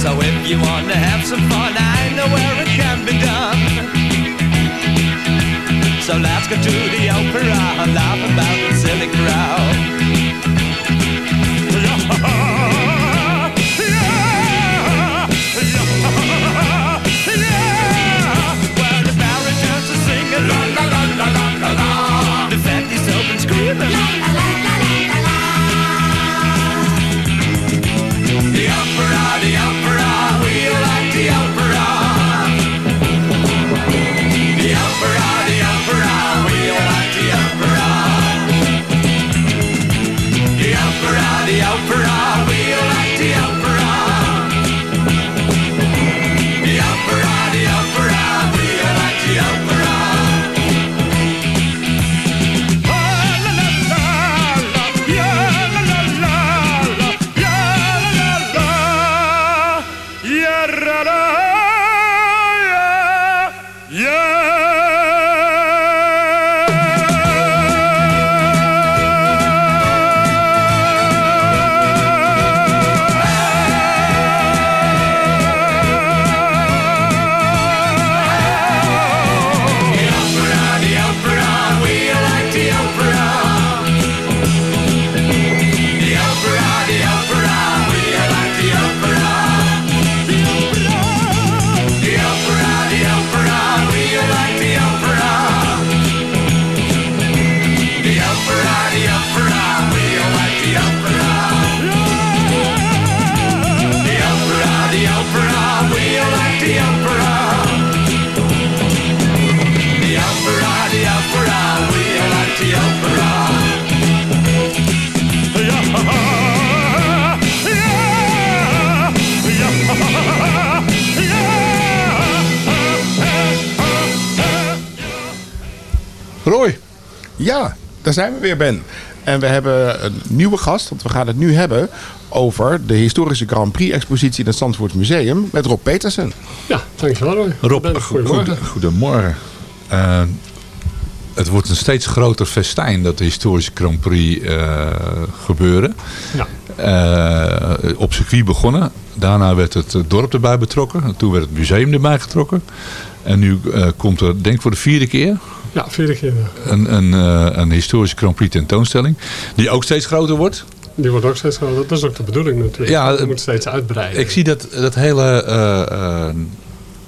So if you wanna have some fun, I know where it can be done. So let's go to the opera and laugh about the silly crowd. daar zijn we weer, Ben. En we hebben een nieuwe gast, want we gaan het nu hebben over de historische Grand Prix-expositie in het Zandvoort Museum met Rob Petersen. Ja, dankjewel Roy. Rob, Ben, goedemorgen. goed- goedemorgen. Eh, het wordt een steeds groter festijn dat de historische Grand Prix eh, gebeuren. Ja. Eh, op circuit begonnen. Daarna werd het dorp erbij betrokken. Toen werd het museum erbij getrokken. En nu eh, komt er, denk ik voor de vierde keer, Ja, vierde keer. een, een, eh, een historische Grand Prix tentoonstelling. Die ook steeds groter wordt. Die wordt ook steeds groter. Dat is ook de bedoeling natuurlijk. Ja, Je moet steeds uitbreiden. Ik zie dat, dat hele eh,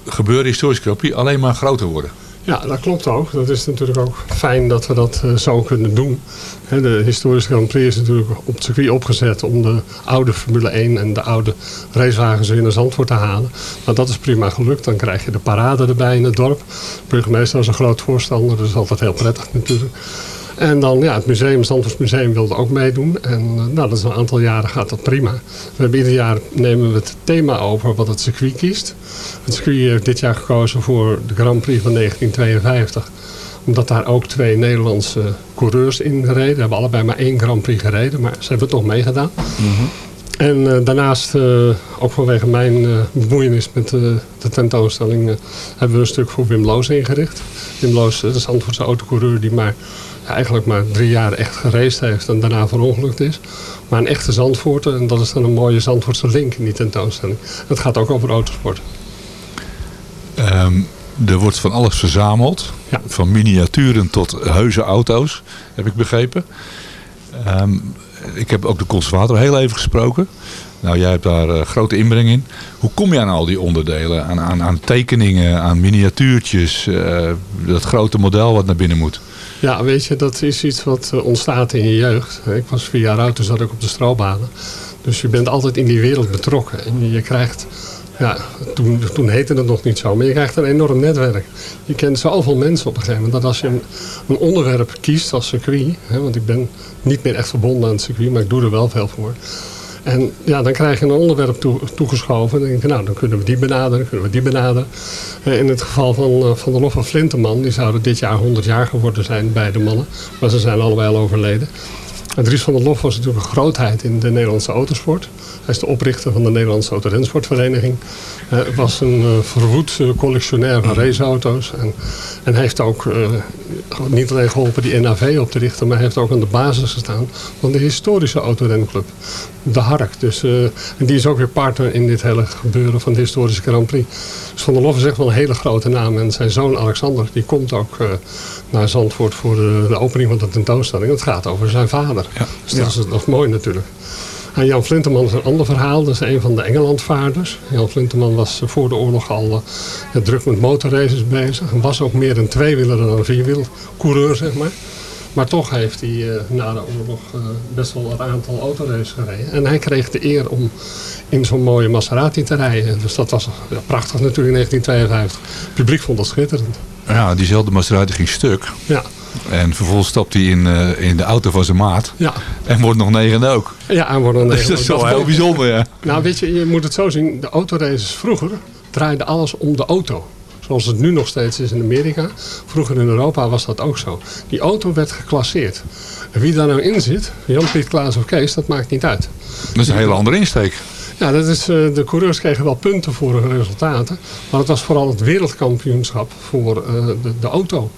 gebeuren historische Grand Prix alleen maar groter worden. Ja, dat klopt ook. Dat is natuurlijk ook fijn dat we dat eh, zo kunnen doen. De historische Grand Prix is natuurlijk op het circuit opgezet om de oude Formule 1 en de oude racewagens weer naar Zandvoort te halen. Maar dat is prima gelukt. Dan krijg je de parade erbij in het dorp. De burgemeester was een groot voorstander, dus is altijd heel prettig natuurlijk. En dan ja, het museum, het Zandvoorts Museum wilde ook meedoen. En eh, nou, dat is een aantal jaren gaat dat prima. We hebben ieder jaar nemen we het thema over wat het circuit kiest. Het circuit heeft dit jaar gekozen voor de Grand Prix van 1952 omdat daar ook twee Nederlandse coureurs in reden. We hebben allebei maar één Grand Prix gereden, maar ze hebben toch meegedaan. En eh, daarnaast, eh, ook vanwege mijn bemoeienis met de tentoonstelling, hebben we een stuk voor Wim Loos ingericht. Wim Loos, dat is de Zandvoortse autocoureur die maar, eigenlijk maar drie jaar echt geraced heeft en daarna verongelukt is. Maar een echte Zandvoorter en dat is dan een mooie Zandvoortse link in die tentoonstelling. Het gaat ook over autosport. Ehm, er wordt van alles verzameld. Van miniaturen tot heuse auto's, heb ik begrepen. Ehm, ik heb ook de conservator heel even gesproken. Nou, jij hebt daar eh, grote inbreng in. Hoe kom je aan al die onderdelen? Aan, aan, aan tekeningen, aan miniatuurtjes, eh, dat grote model wat naar binnen moet? Ja, weet je, dat is iets wat eh, ontstaat in je jeugd. Ik was vier jaar oud, toen zat ik op de strobanen. Dus je bent altijd in die wereld betrokken. En je, je krijgt, ja, toen, toen heette het nog niet zo, maar je krijgt een enorm netwerk. Je kent zoveel mensen op een gegeven moment. Dat als je een, een onderwerp kiest als circuit, hè, want ik ben niet meer echt verbonden aan het circuit, maar ik doe er wel veel voor. En ja, dan krijg je een onderwerp toe, toegeschoven. En dan denk je, nou, dan kunnen we die benaderen, kunnen we die benaderen. Eh, In het geval van, eh, van de Lof van Flinteman, die zouden dit jaar 100 jaar geworden zijn, beide mannen. Maar ze zijn allebei al overleden. Dries van der Lof was natuurlijk een grootheid in de Nederlandse autosport. Hij is de oprichter van de Nederlandse Autorensportvereniging. Hij was een eh, verwoed eh, collectionair van raceauto's. En, en heeft ook eh, niet alleen geholpen die NAV op te richten, maar hij heeft ook aan de basis gestaan van de historische autorenclub. De Hark. Dus, eh, en die is ook weer partner in dit hele gebeuren van de historische Grand Prix. Dus Van der Lof is echt wel een hele grote naam. En zijn zoon Alexander, die komt ook eh, naar Zandvoort voor de, de opening van de tentoonstelling. Het gaat over zijn vader. Dus dat is, dat is mooi natuurlijk. En Jan Flinterman is een ander verhaal. Dat is een van de Engelandvaarders. Jan Flinterman was voor de oorlog al eh, druk met motorraces bezig. En was ook meer een tweewieler dan een vierwiel coureur, zeg maar. Maar toch heeft hij eh, na de oorlog eh, best wel een aantal autoraces gereden. En hij kreeg de eer om in zo'n mooie Maserati te rijden. Dus dat was ja, prachtig natuurlijk in 1952. Het publiek vond dat schitterend. Ja, diezelfde Maserati ging stuk. Ja. En vervolgens stapt hij in, eh, in de auto van zijn maat. Ja. En wordt nog negende ook. Ja, en worden Dus dat is wel heel bijzonder, ja. Nou, weet je, je moet het zo zien. De autoraces vroeger draaiden alles om de auto. Zoals het nu nog steeds is in Amerika. Vroeger in Europa was dat ook zo. Die auto werd geclasseerd. En wie daar nou in zit, Jan, Piet, Klaas of Kees, dat maakt niet uit. Dat is een hele andere insteek. Ja, dat is, eh, de coureurs kregen wel punten voor hun resultaten. Maar het was vooral het wereldkampioenschap voor eh, de, de auto.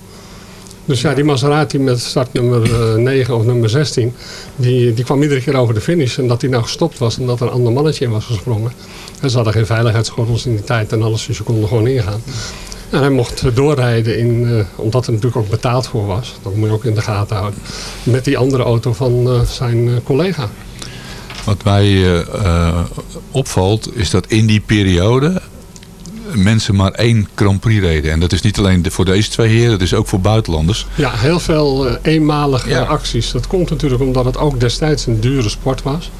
Dus ja, die Maserati met startnummer eh, 9 of nummer 16, die, die kwam iedere keer over de finish. En dat die nou gestopt was en dat er een ander mannetje in was gesprongen. En ze hadden geen veiligheidsgordels in die tijd en alles, dus je kon er gewoon ingaan. En hij mocht doorrijden, in, eh, omdat er natuurlijk ook betaald voor was. Dat moet je ook in de gaten houden. Met die andere auto van eh, zijn eh, collega. Wat mij opvalt is dat in die periode mensen maar één Grand Prix reden. En dat is niet alleen voor deze twee heren, dat is ook voor buitenlanders. Ja, heel veel eenmalige acties. Dat komt natuurlijk omdat het ook destijds een dure sport was.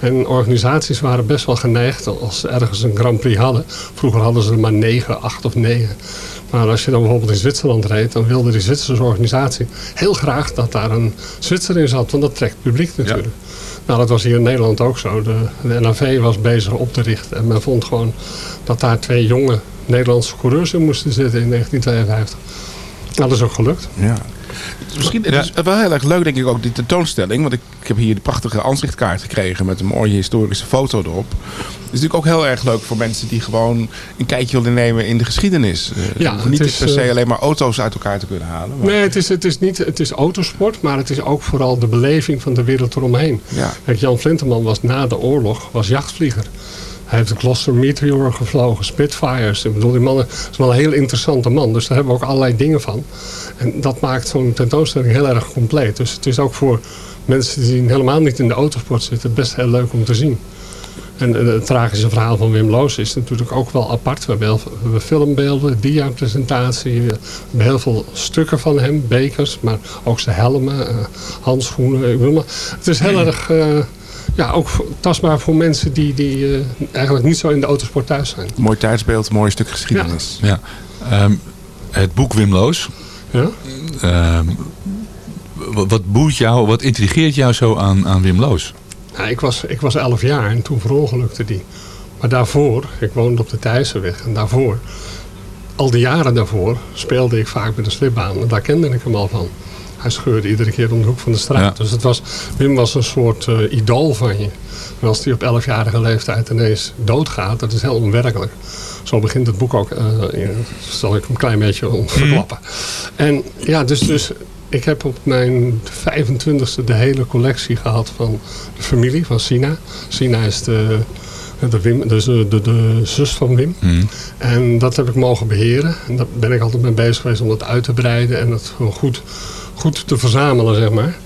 En organisaties waren best wel geneigd als ze ergens een Grand Prix hadden. Vroeger hadden ze er maar negen, acht of negen. Maar als je dan bijvoorbeeld in Zwitserland reed, dan wilde die Zwitserse organisatie heel graag dat daar een Zwitser in zat. Want dat trekt publiek natuurlijk. Nou, dat was hier in Nederland ook zo. De, de NAV was bezig op te richten. En men vond gewoon dat daar twee jonge Nederlandse coureurs in moesten zitten in 1952. Nou, dat is ook gelukt. Ja. Misschien het is wel heel erg leuk, denk ik, ook die tentoonstelling. Want ik, ik heb hier de prachtige aanzichtkaart gekregen met een mooie historische foto erop. Het is natuurlijk ook heel erg leuk voor mensen die gewoon een kijkje willen nemen in de geschiedenis. Eh, Ja, niet is, per se eh, alleen maar auto's uit elkaar te kunnen halen. maar- Nee, het is, het is niet het is autosport, maar het is ook vooral de beleving van de wereld eromheen. Ja. Jan Flinterman was na de oorlog was jachtvlieger. Hij heeft de Gloster Meteor gevlogen, Spitfires. Ik bedoel, die man is wel een heel interessante man. Dus daar hebben we ook allerlei dingen van. En dat maakt zo'n tentoonstelling heel erg compleet. Dus het is ook voor mensen die helemaal niet in de autosport zitten best heel leuk om te zien. En het tragische verhaal van Wim Loos is natuurlijk ook wel apart. We hebben, heel veel- we hebben filmbeelden, dia-presentatie. We hebben heel veel stukken van hem, bekers, maar ook zijn helmen, eh, handschoenen. Ik bedoel, maar het is heel erg eh, ja, ook tastbaar voor mensen die, die eh, eigenlijk niet zo in de autosport thuis zijn. Mooi tijdsbeeld, mooi stuk geschiedenis. Ja. Ehm, het boek Wim Loos. Ja? Ehm, wat, boeit jou, wat intrigeert jou zo aan, aan Wim Loos? Ja, ik, was, ik was 11 jaar en toen verongelukte die. Maar daarvoor, ik woonde op de Thijssenweg en daarvoor, al die jaren daarvoor, speelde ik vaak met een slipbaan. En daar kende ik hem al van. Hij scheurde iedere keer om de hoek van de straat. Ja. Dus het was, Wim was een soort eh, idool van je. En als hij op 11-jarige leeftijd ineens doodgaat, dat is heel onwerkelijk. Zo begint het boek ook. in- zal ik een klein beetje om verklappen. En ja, dus, dus ik heb op mijn 25e de hele collectie gehad van de familie, van Sina. Sina is de, de, Wim, dus de, de, de zus van Wim. En dat heb ik mogen beheren. En daar ben ik altijd mee bezig geweest om dat uit te breiden en het gewoon goed, goed te verzamelen, zeg maar.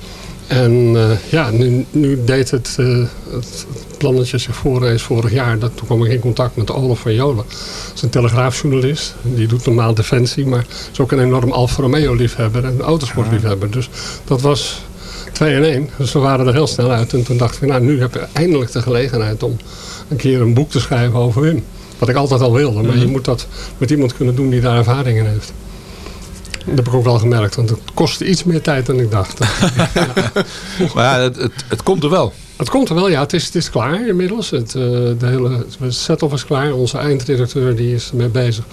En eh, ja, nu, nu deed het, eh, het plannetje zich voor eens vorig jaar. Dat, toen kwam ik in contact met Olaf van Jolen. Dat is een telegraafjournalist. Die doet normaal defensie, maar is ook een enorm Alfa Romeo liefhebber en autosport liefhebber. Dus dat was 2 in 1. Dus we waren er heel snel uit. En toen dacht ik, nou nu heb ik eindelijk de gelegenheid om een keer een boek te schrijven over Wim. Wat ik altijd al wilde. Maar je moet dat met iemand kunnen doen die daar ervaring in heeft. Dat heb ik ook wel gemerkt, want het kostte iets meer tijd dan ik dacht. Maar ja, het, het, het komt er wel. Het komt er wel, ja. Het is, het is klaar inmiddels. Het, eh, de hele set-off is klaar. Onze eindredacteur die is ermee bezig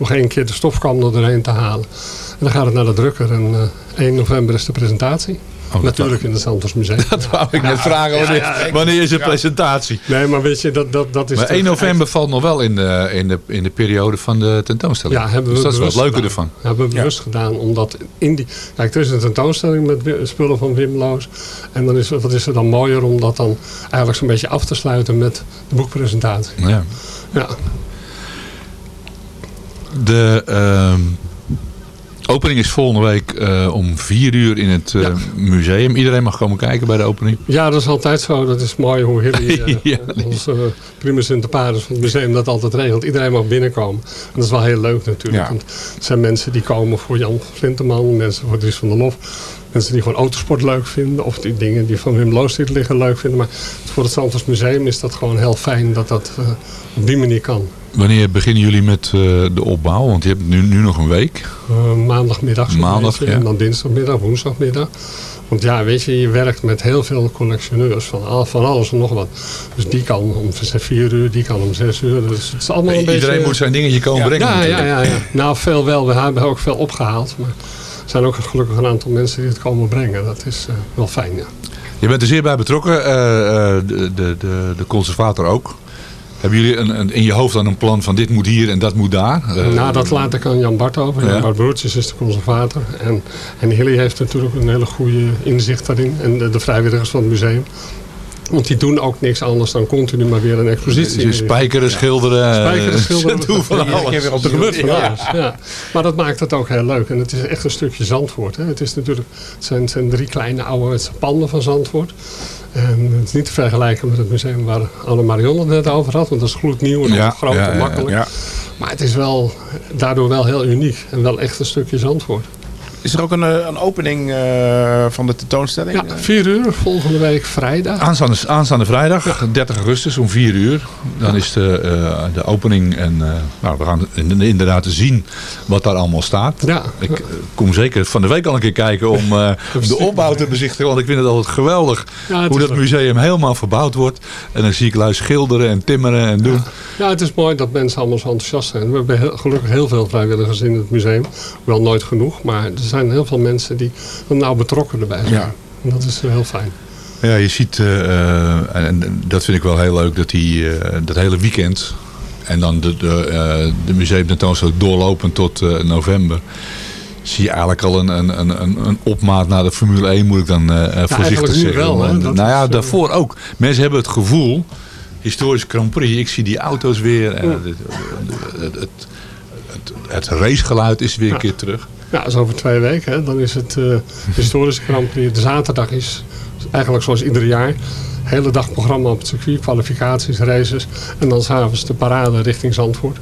nog één keer de stofkam er doorheen te halen. En dan gaat het naar de drukker. En eh 1 november is de presentatie. Natuurlijk in het Santos Museum. Dat wou ik net vragen. Wanneer, wanneer is de presentatie? Nee, maar weet je, dat, dat, dat is... Maar toch 1 november valt nog wel in de, in de, in de periode van de tentoonstelling. Ja, hebben we dus dat is wat bewust leuker gedaan. ervan. Hebben we bewust gedaan, omdat in die... Kijk, er is een tentoonstelling met spullen van Wim Loos. En dan is, wat is er dan mooier om dat dan eigenlijk zo'n beetje af te sluiten met de boekpresentatie. Ja. Ja. De ehm, opening is volgende week eh, om 4 uur in het eh, museum. Iedereen mag komen kijken bij de opening. Ja, dat is altijd zo. Dat is mooi hoe Hilly, eh, Ja, onze uh, primus inter pares van het museum, dat altijd regelt. Iedereen mag binnenkomen. En dat is wel heel leuk natuurlijk. Ja. Want het zijn mensen die komen voor Jan Flinterman, mensen voor Dries van der Lof. Mensen die gewoon autosport leuk vinden. Of die dingen die van Wim Loos dit liggen leuk vinden. Maar voor het Santos Museum is dat gewoon heel fijn dat dat eh, op die manier kan. Wanneer beginnen jullie met eh, de opbouw? Want je hebt nu, nu nog een week. Eh, maandagmiddag. Maandag, beetje. ja. En dan dinsdagmiddag, woensdagmiddag. Want ja, weet je, je werkt met heel veel collectioneurs van, al- van alles en nog wat. Dus die kan om vier uur, die kan om zes uur. Dus het is allemaal een Iedereen beetje... moet zijn dingetje komen brengen Ja, ja, ja, ja. Nou, veel wel. We hebben ook veel opgehaald. Maar er zijn ook gelukkig een aantal mensen die het komen brengen. Dat is eh, wel fijn, ja. Je bent er zeer bij betrokken. de, de, de conservator ook. Hebben jullie een, een, in je hoofd dan een plan van dit moet hier en dat moet daar? Eh, nou, dat laat ik aan Jan Bart over. Jan Ja. Bart Broertjes is de conservator. En, en Hilly heeft natuurlijk een hele goede inzicht daarin. En de, de vrijwilligers van het museum. Want die doen ook niks anders dan continu maar weer een expositie. Dus spijkeren, schilderen. Spijkeren, eh, schilderen. doen van alles. gebeurt van Ja. alles. Ja. Maar dat maakt het ook heel leuk. En het is echt een stukje Zandvoort. Hè. Het, is natuurlijk, het, zijn, het zijn drie kleine ouderwetse panden van Zandvoort. En het is niet te vergelijken met het museum waar Anne Marion het net over had. Want dat is gloednieuw en Ja, groot en ja, makkelijk. ja. Maar het is wel, daardoor wel heel uniek. En wel echt een stukje Zandvoort. Is er ook een, eh, een opening eh, van de tentoonstelling? Ja, vier uur volgende week vrijdag. Aanstaande, aanstaande vrijdag, 30 augustus om 4 uur. Dan is de, eh, de opening en eh, nou, we gaan in- inderdaad zien wat daar allemaal staat. Ja. Ik kom zeker van de week al een keer kijken om eh, de opbouw te bezichtigen. Want ik vind het altijd geweldig Ja, het hoe dat leuk. museum helemaal verbouwd wordt. En dan zie ik lui schilderen en timmeren en doen. Ja, het is mooi dat mensen allemaal zo enthousiast zijn. We hebben heel- gelukkig heel veel vrijwilligers in het museum. Wel nooit genoeg, maar er zijn heel veel mensen die er nou betrokken erbij zijn. Ja. En dat is heel fijn. Ja, je ziet, eh, eh, en, dat vind ik wel heel leuk, dat die, eh, dat hele weekend en dan de, de, eh, de museumtentoonstelling doorlopend tot november. Zie je eigenlijk al een, een, een, een- opmaat naar de Formule 1, moet ik dan voorzichtig zeggen. wel. En, nou ja, is, daarvoor ook. Mensen hebben het gevoel, historisch Grand Prix, ik zie die auto's weer. En Ja. het, het, het, het, het racegeluid is weer een keer terug. Ja, dat is over twee weken. Hè. Dan is het eh, historische Grand Prix. De zaterdag is eigenlijk zoals ieder jaar. Hele dag programma op het circuit, kwalificaties, races. En dan s'avonds de parade richting Zandvoort.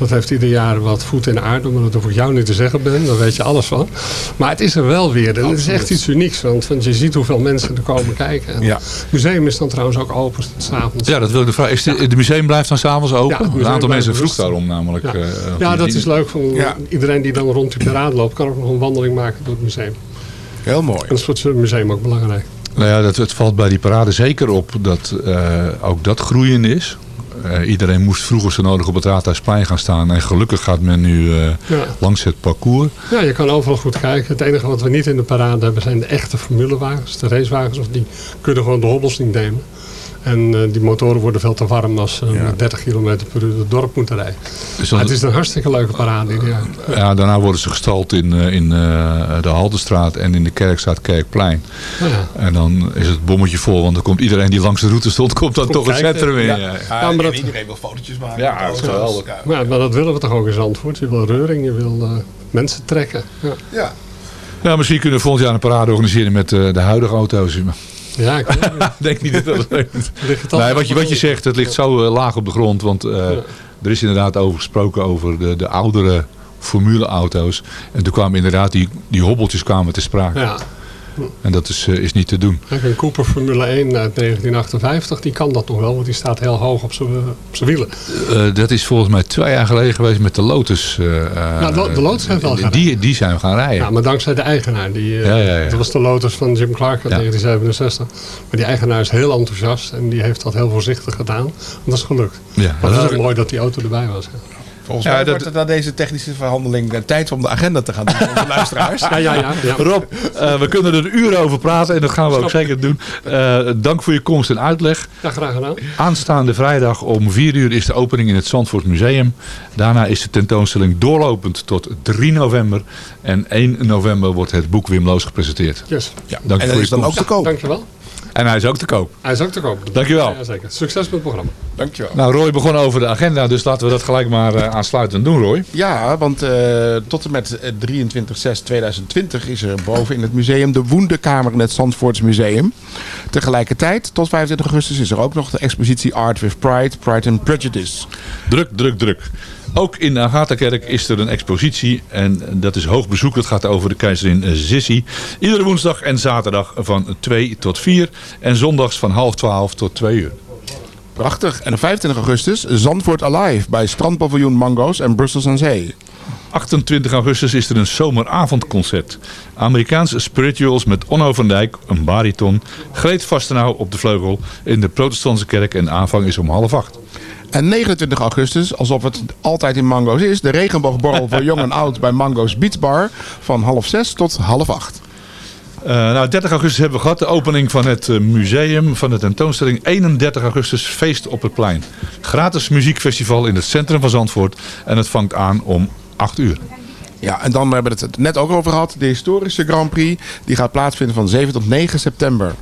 Dat heeft ieder jaar wat voet in de aarde, maar dat hoef ik jou niet te zeggen, Ben. Daar weet je alles van. Maar het is er wel weer. En het is echt iets unieks, want, want je ziet hoeveel mensen er komen kijken. En Het museum is dan trouwens ook open s'avonds. Ja, dat wil ik de vraag. Is de, het museum blijft dan s'avonds open? Ja, het een aantal mensen vroeg daarom namelijk. Ja, eh, ja dat is leuk. Van, Ja. Iedereen die dan rond die parade loopt, kan ook nog een wandeling maken door het museum. Heel mooi. En dat is voor het museum ook belangrijk. Nou ja, dat, het valt bij die parade zeker op dat eh, ook dat groeiend is. Eh, iedereen moest vroeger zo nodig op het Raadhuisplein gaan staan. En gelukkig gaat men nu eh, Ja. langs het parcours. Ja, je kan overal goed kijken. Het enige wat we niet in de parade hebben zijn de echte formulewagens, de racewagens. Of die kunnen gewoon de hobbels niet nemen. En eh, die motoren worden veel te warm als ze met 30 km per uur het dorp moeten rijden. Dus het is een hartstikke leuke parade. jaar. ja, daarna worden ze gestald in, eh, in eh, de Haltestraat en in de Kerkstraat Kerkplein. Ja. En dan is het bommetje vol, want dan komt iedereen die langs de route stond, komt dan Komt toch het kijken. centrum in. Ja. Ja. Ja, maar dat- Iedereen wil fotootjes maken. Ja, dat is geweldig. Ja. Maar, maar dat willen we toch ook in Zandvoort. Je wil reuring, je wil eh, mensen trekken. Ja, Ja. Nou, misschien kunnen we volgend jaar een parade organiseren met eh, de huidige auto's. Ja ik denk niet dat dat leuk het Nee, wat je, wat je zegt, het ligt zo eh, laag op de grond. Want eh, er is inderdaad over gesproken over de, de oudere formuleauto's. En toen kwamen inderdaad die, die hobbeltjes kwamen te sprake. Ja. En dat is, eh, is niet te doen. Een Cooper Formule 1 uit 1958, die kan dat nog wel, want die staat heel hoog op zijn wielen. Eh, dat is volgens mij twee jaar geleden geweest met de Lotus. eh, Ja, de- de Lotus heeft wel die, gaan die, die zijn we gaan rijden. Ja, maar dankzij de eigenaar. Die, eh, Ja, ja, ja. Dat was de Lotus van Jim Clark uit Ja. 1967. Maar die eigenaar is heel enthousiast en die heeft dat heel voorzichtig gedaan. En dat is gelukt. Ja. Maar het is ook mooi dat die auto erbij was. hè. Volgens Ja, mij dat- wordt het na deze technische verhandeling eh, tijd om de agenda te gaan doen voor onze luisteraars. Ja, ja, ja. ja. Rob, eh, we kunnen er een uur over praten en dat gaan we ook zeker doen. Eh, dank voor je komst en uitleg. Ja, graag gedaan. Aanstaande vrijdag om 4 uur is de opening in het Zandvoort Museum. Daarna is de tentoonstelling doorlopend tot 3 november. En 1 november wordt het boek Wim Loos gepresenteerd. Yes. Ja, dank En voor dat je is dan ook te koop. Dankjewel. En hij is ook te koop. Hij is ook te koop. Dankjewel. Ja, zeker. Succes met het programma. Dankjewel. Nou, Roy begon over de agenda, dus laten we dat gelijk maar eh, aansluitend doen, Roy. Ja, want eh, tot en met eh, 23-6-2020 is er boven in het museum de Woendekamer in het Zandvoorts Museum. Tegelijkertijd, tot 25 augustus, is er ook nog de expositie Art with Pride, Pride and Prejudice. Druk, druk, druk. Ook in de Agatha-kerk is er een expositie. En dat is hoog bezoek. Dat gaat over de keizerin Sissi. Iedere woensdag en zaterdag van 2 tot 4. En zondags van half 12 tot 2 uur. Prachtig. En op 25 augustus Zandvoort Alive bij strandpaviljoen Mango's en Brussels aan Zee. 28 augustus is er een zomeravondconcert. Amerikaanse spirituals met Onno van Dijk, een bariton. Greet Vastenau op de vleugel in de protestantse kerk. En aanvang is om half acht. En 29 augustus, alsof het altijd in Mango's is, de regenboogborrel voor jong en oud bij Mango's Beach Bar van half 6 tot half 8. Eh, nou, 30 augustus hebben we gehad de opening van het eh, museum van de tentoonstelling. 31 augustus feest op het plein. Gratis muziekfestival in het centrum van Zandvoort. En het vangt aan om 8 uur. Ja, en dan hebben we het net ook over gehad. De historische Grand Prix die gaat plaatsvinden van 7 tot 9 september.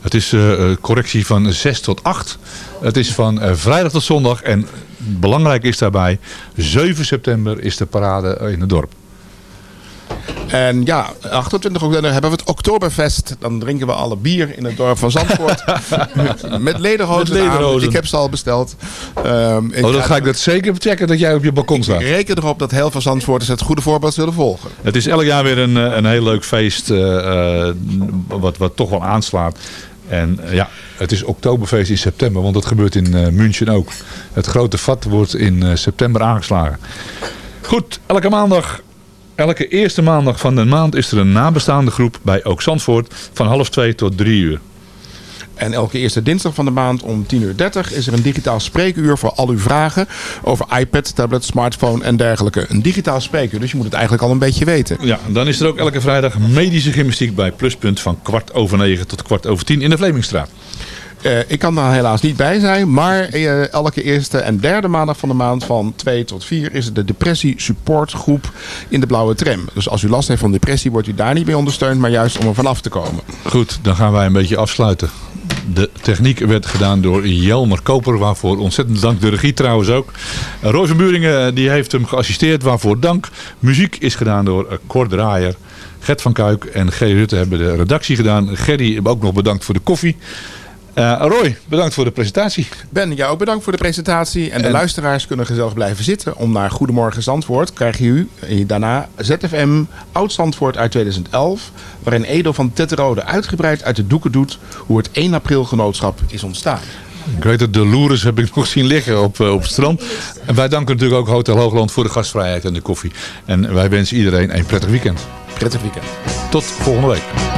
Het is eh, eh, correctie van 6 tot 8. Het is van eh, vrijdag tot zondag. En belangrijk is daarbij, 7 september is de parade in het dorp. En ja, 28 oktober hebben we het Oktoberfest. Dan drinken we alle bier in het dorp van Zandvoort. Met lederhozen. Met lederhozen. aan. Ik heb ze al besteld. Ehm, Oh, dan ga ik dat zeker checken dat jij op je balkon staat. Ik reken erop dat heel veel Zandvoorters het goede voorbeeld zullen volgen. Het is elk jaar weer een, een heel leuk feest. wat, wat toch wel aanslaat. En eh, ja, het is Oktoberfeest in september. Want dat gebeurt in eh, München ook. Het grote vat wordt in eh, september aangeslagen. Goed, elke maandag... Elke eerste maandag van de maand is er een nabestaande groep bij Ook Zandvoort van half twee tot drie uur. En elke eerste dinsdag van de maand om 10.30 uur 30 is er een digitaal spreekuur voor al uw vragen over iPad, tablet, smartphone en dergelijke. Een digitaal spreekuur, dus je moet het eigenlijk al een beetje weten. Ja, dan is er ook elke vrijdag medische gymnastiek bij Pluspunt van kwart over negen tot kwart over tien in de Vlemingstraat. Eh, ik kan daar helaas niet bij zijn, maar eh, elke eerste en derde maandag van de maand van 2 tot 4 is er de depressie supportgroep in de blauwe tram. Dus als u last heeft van depressie wordt u daar niet mee ondersteund, maar juist om er vanaf te komen. Goed, dan gaan wij een beetje afsluiten. De techniek werd gedaan door Jelmer Koper, waarvoor ontzettend dank. De regie trouwens ook. Eh, Roy van Buringen eh, die heeft hem geassisteerd, waarvoor dank. Muziek is gedaan door eh, Cor Draaier. Gert van Kuik en G. Rutte hebben de redactie gedaan. Gerry ook nog bedankt voor de koffie. Eh, Roy, bedankt voor de presentatie. Ben, jou ook bedankt voor de presentatie. En de luisteraars kunnen gezellig blijven zitten om naar Goedemorgen Zandvoort. Krijg je u eh, daarna ZFM Oud Zandvoort uit 2011. Waarin Edo van Tetterode uitgebreid uit de doeken doet hoe het 1 april genootschap is ontstaan. Ik weet het, de loeres heb ik nog zien liggen op, eh, op het strand. En wij danken natuurlijk ook Hotel Hoogland voor de gastvrijheid en de koffie. En wij wensen iedereen een prettig weekend. Prettig weekend. Tot volgende week.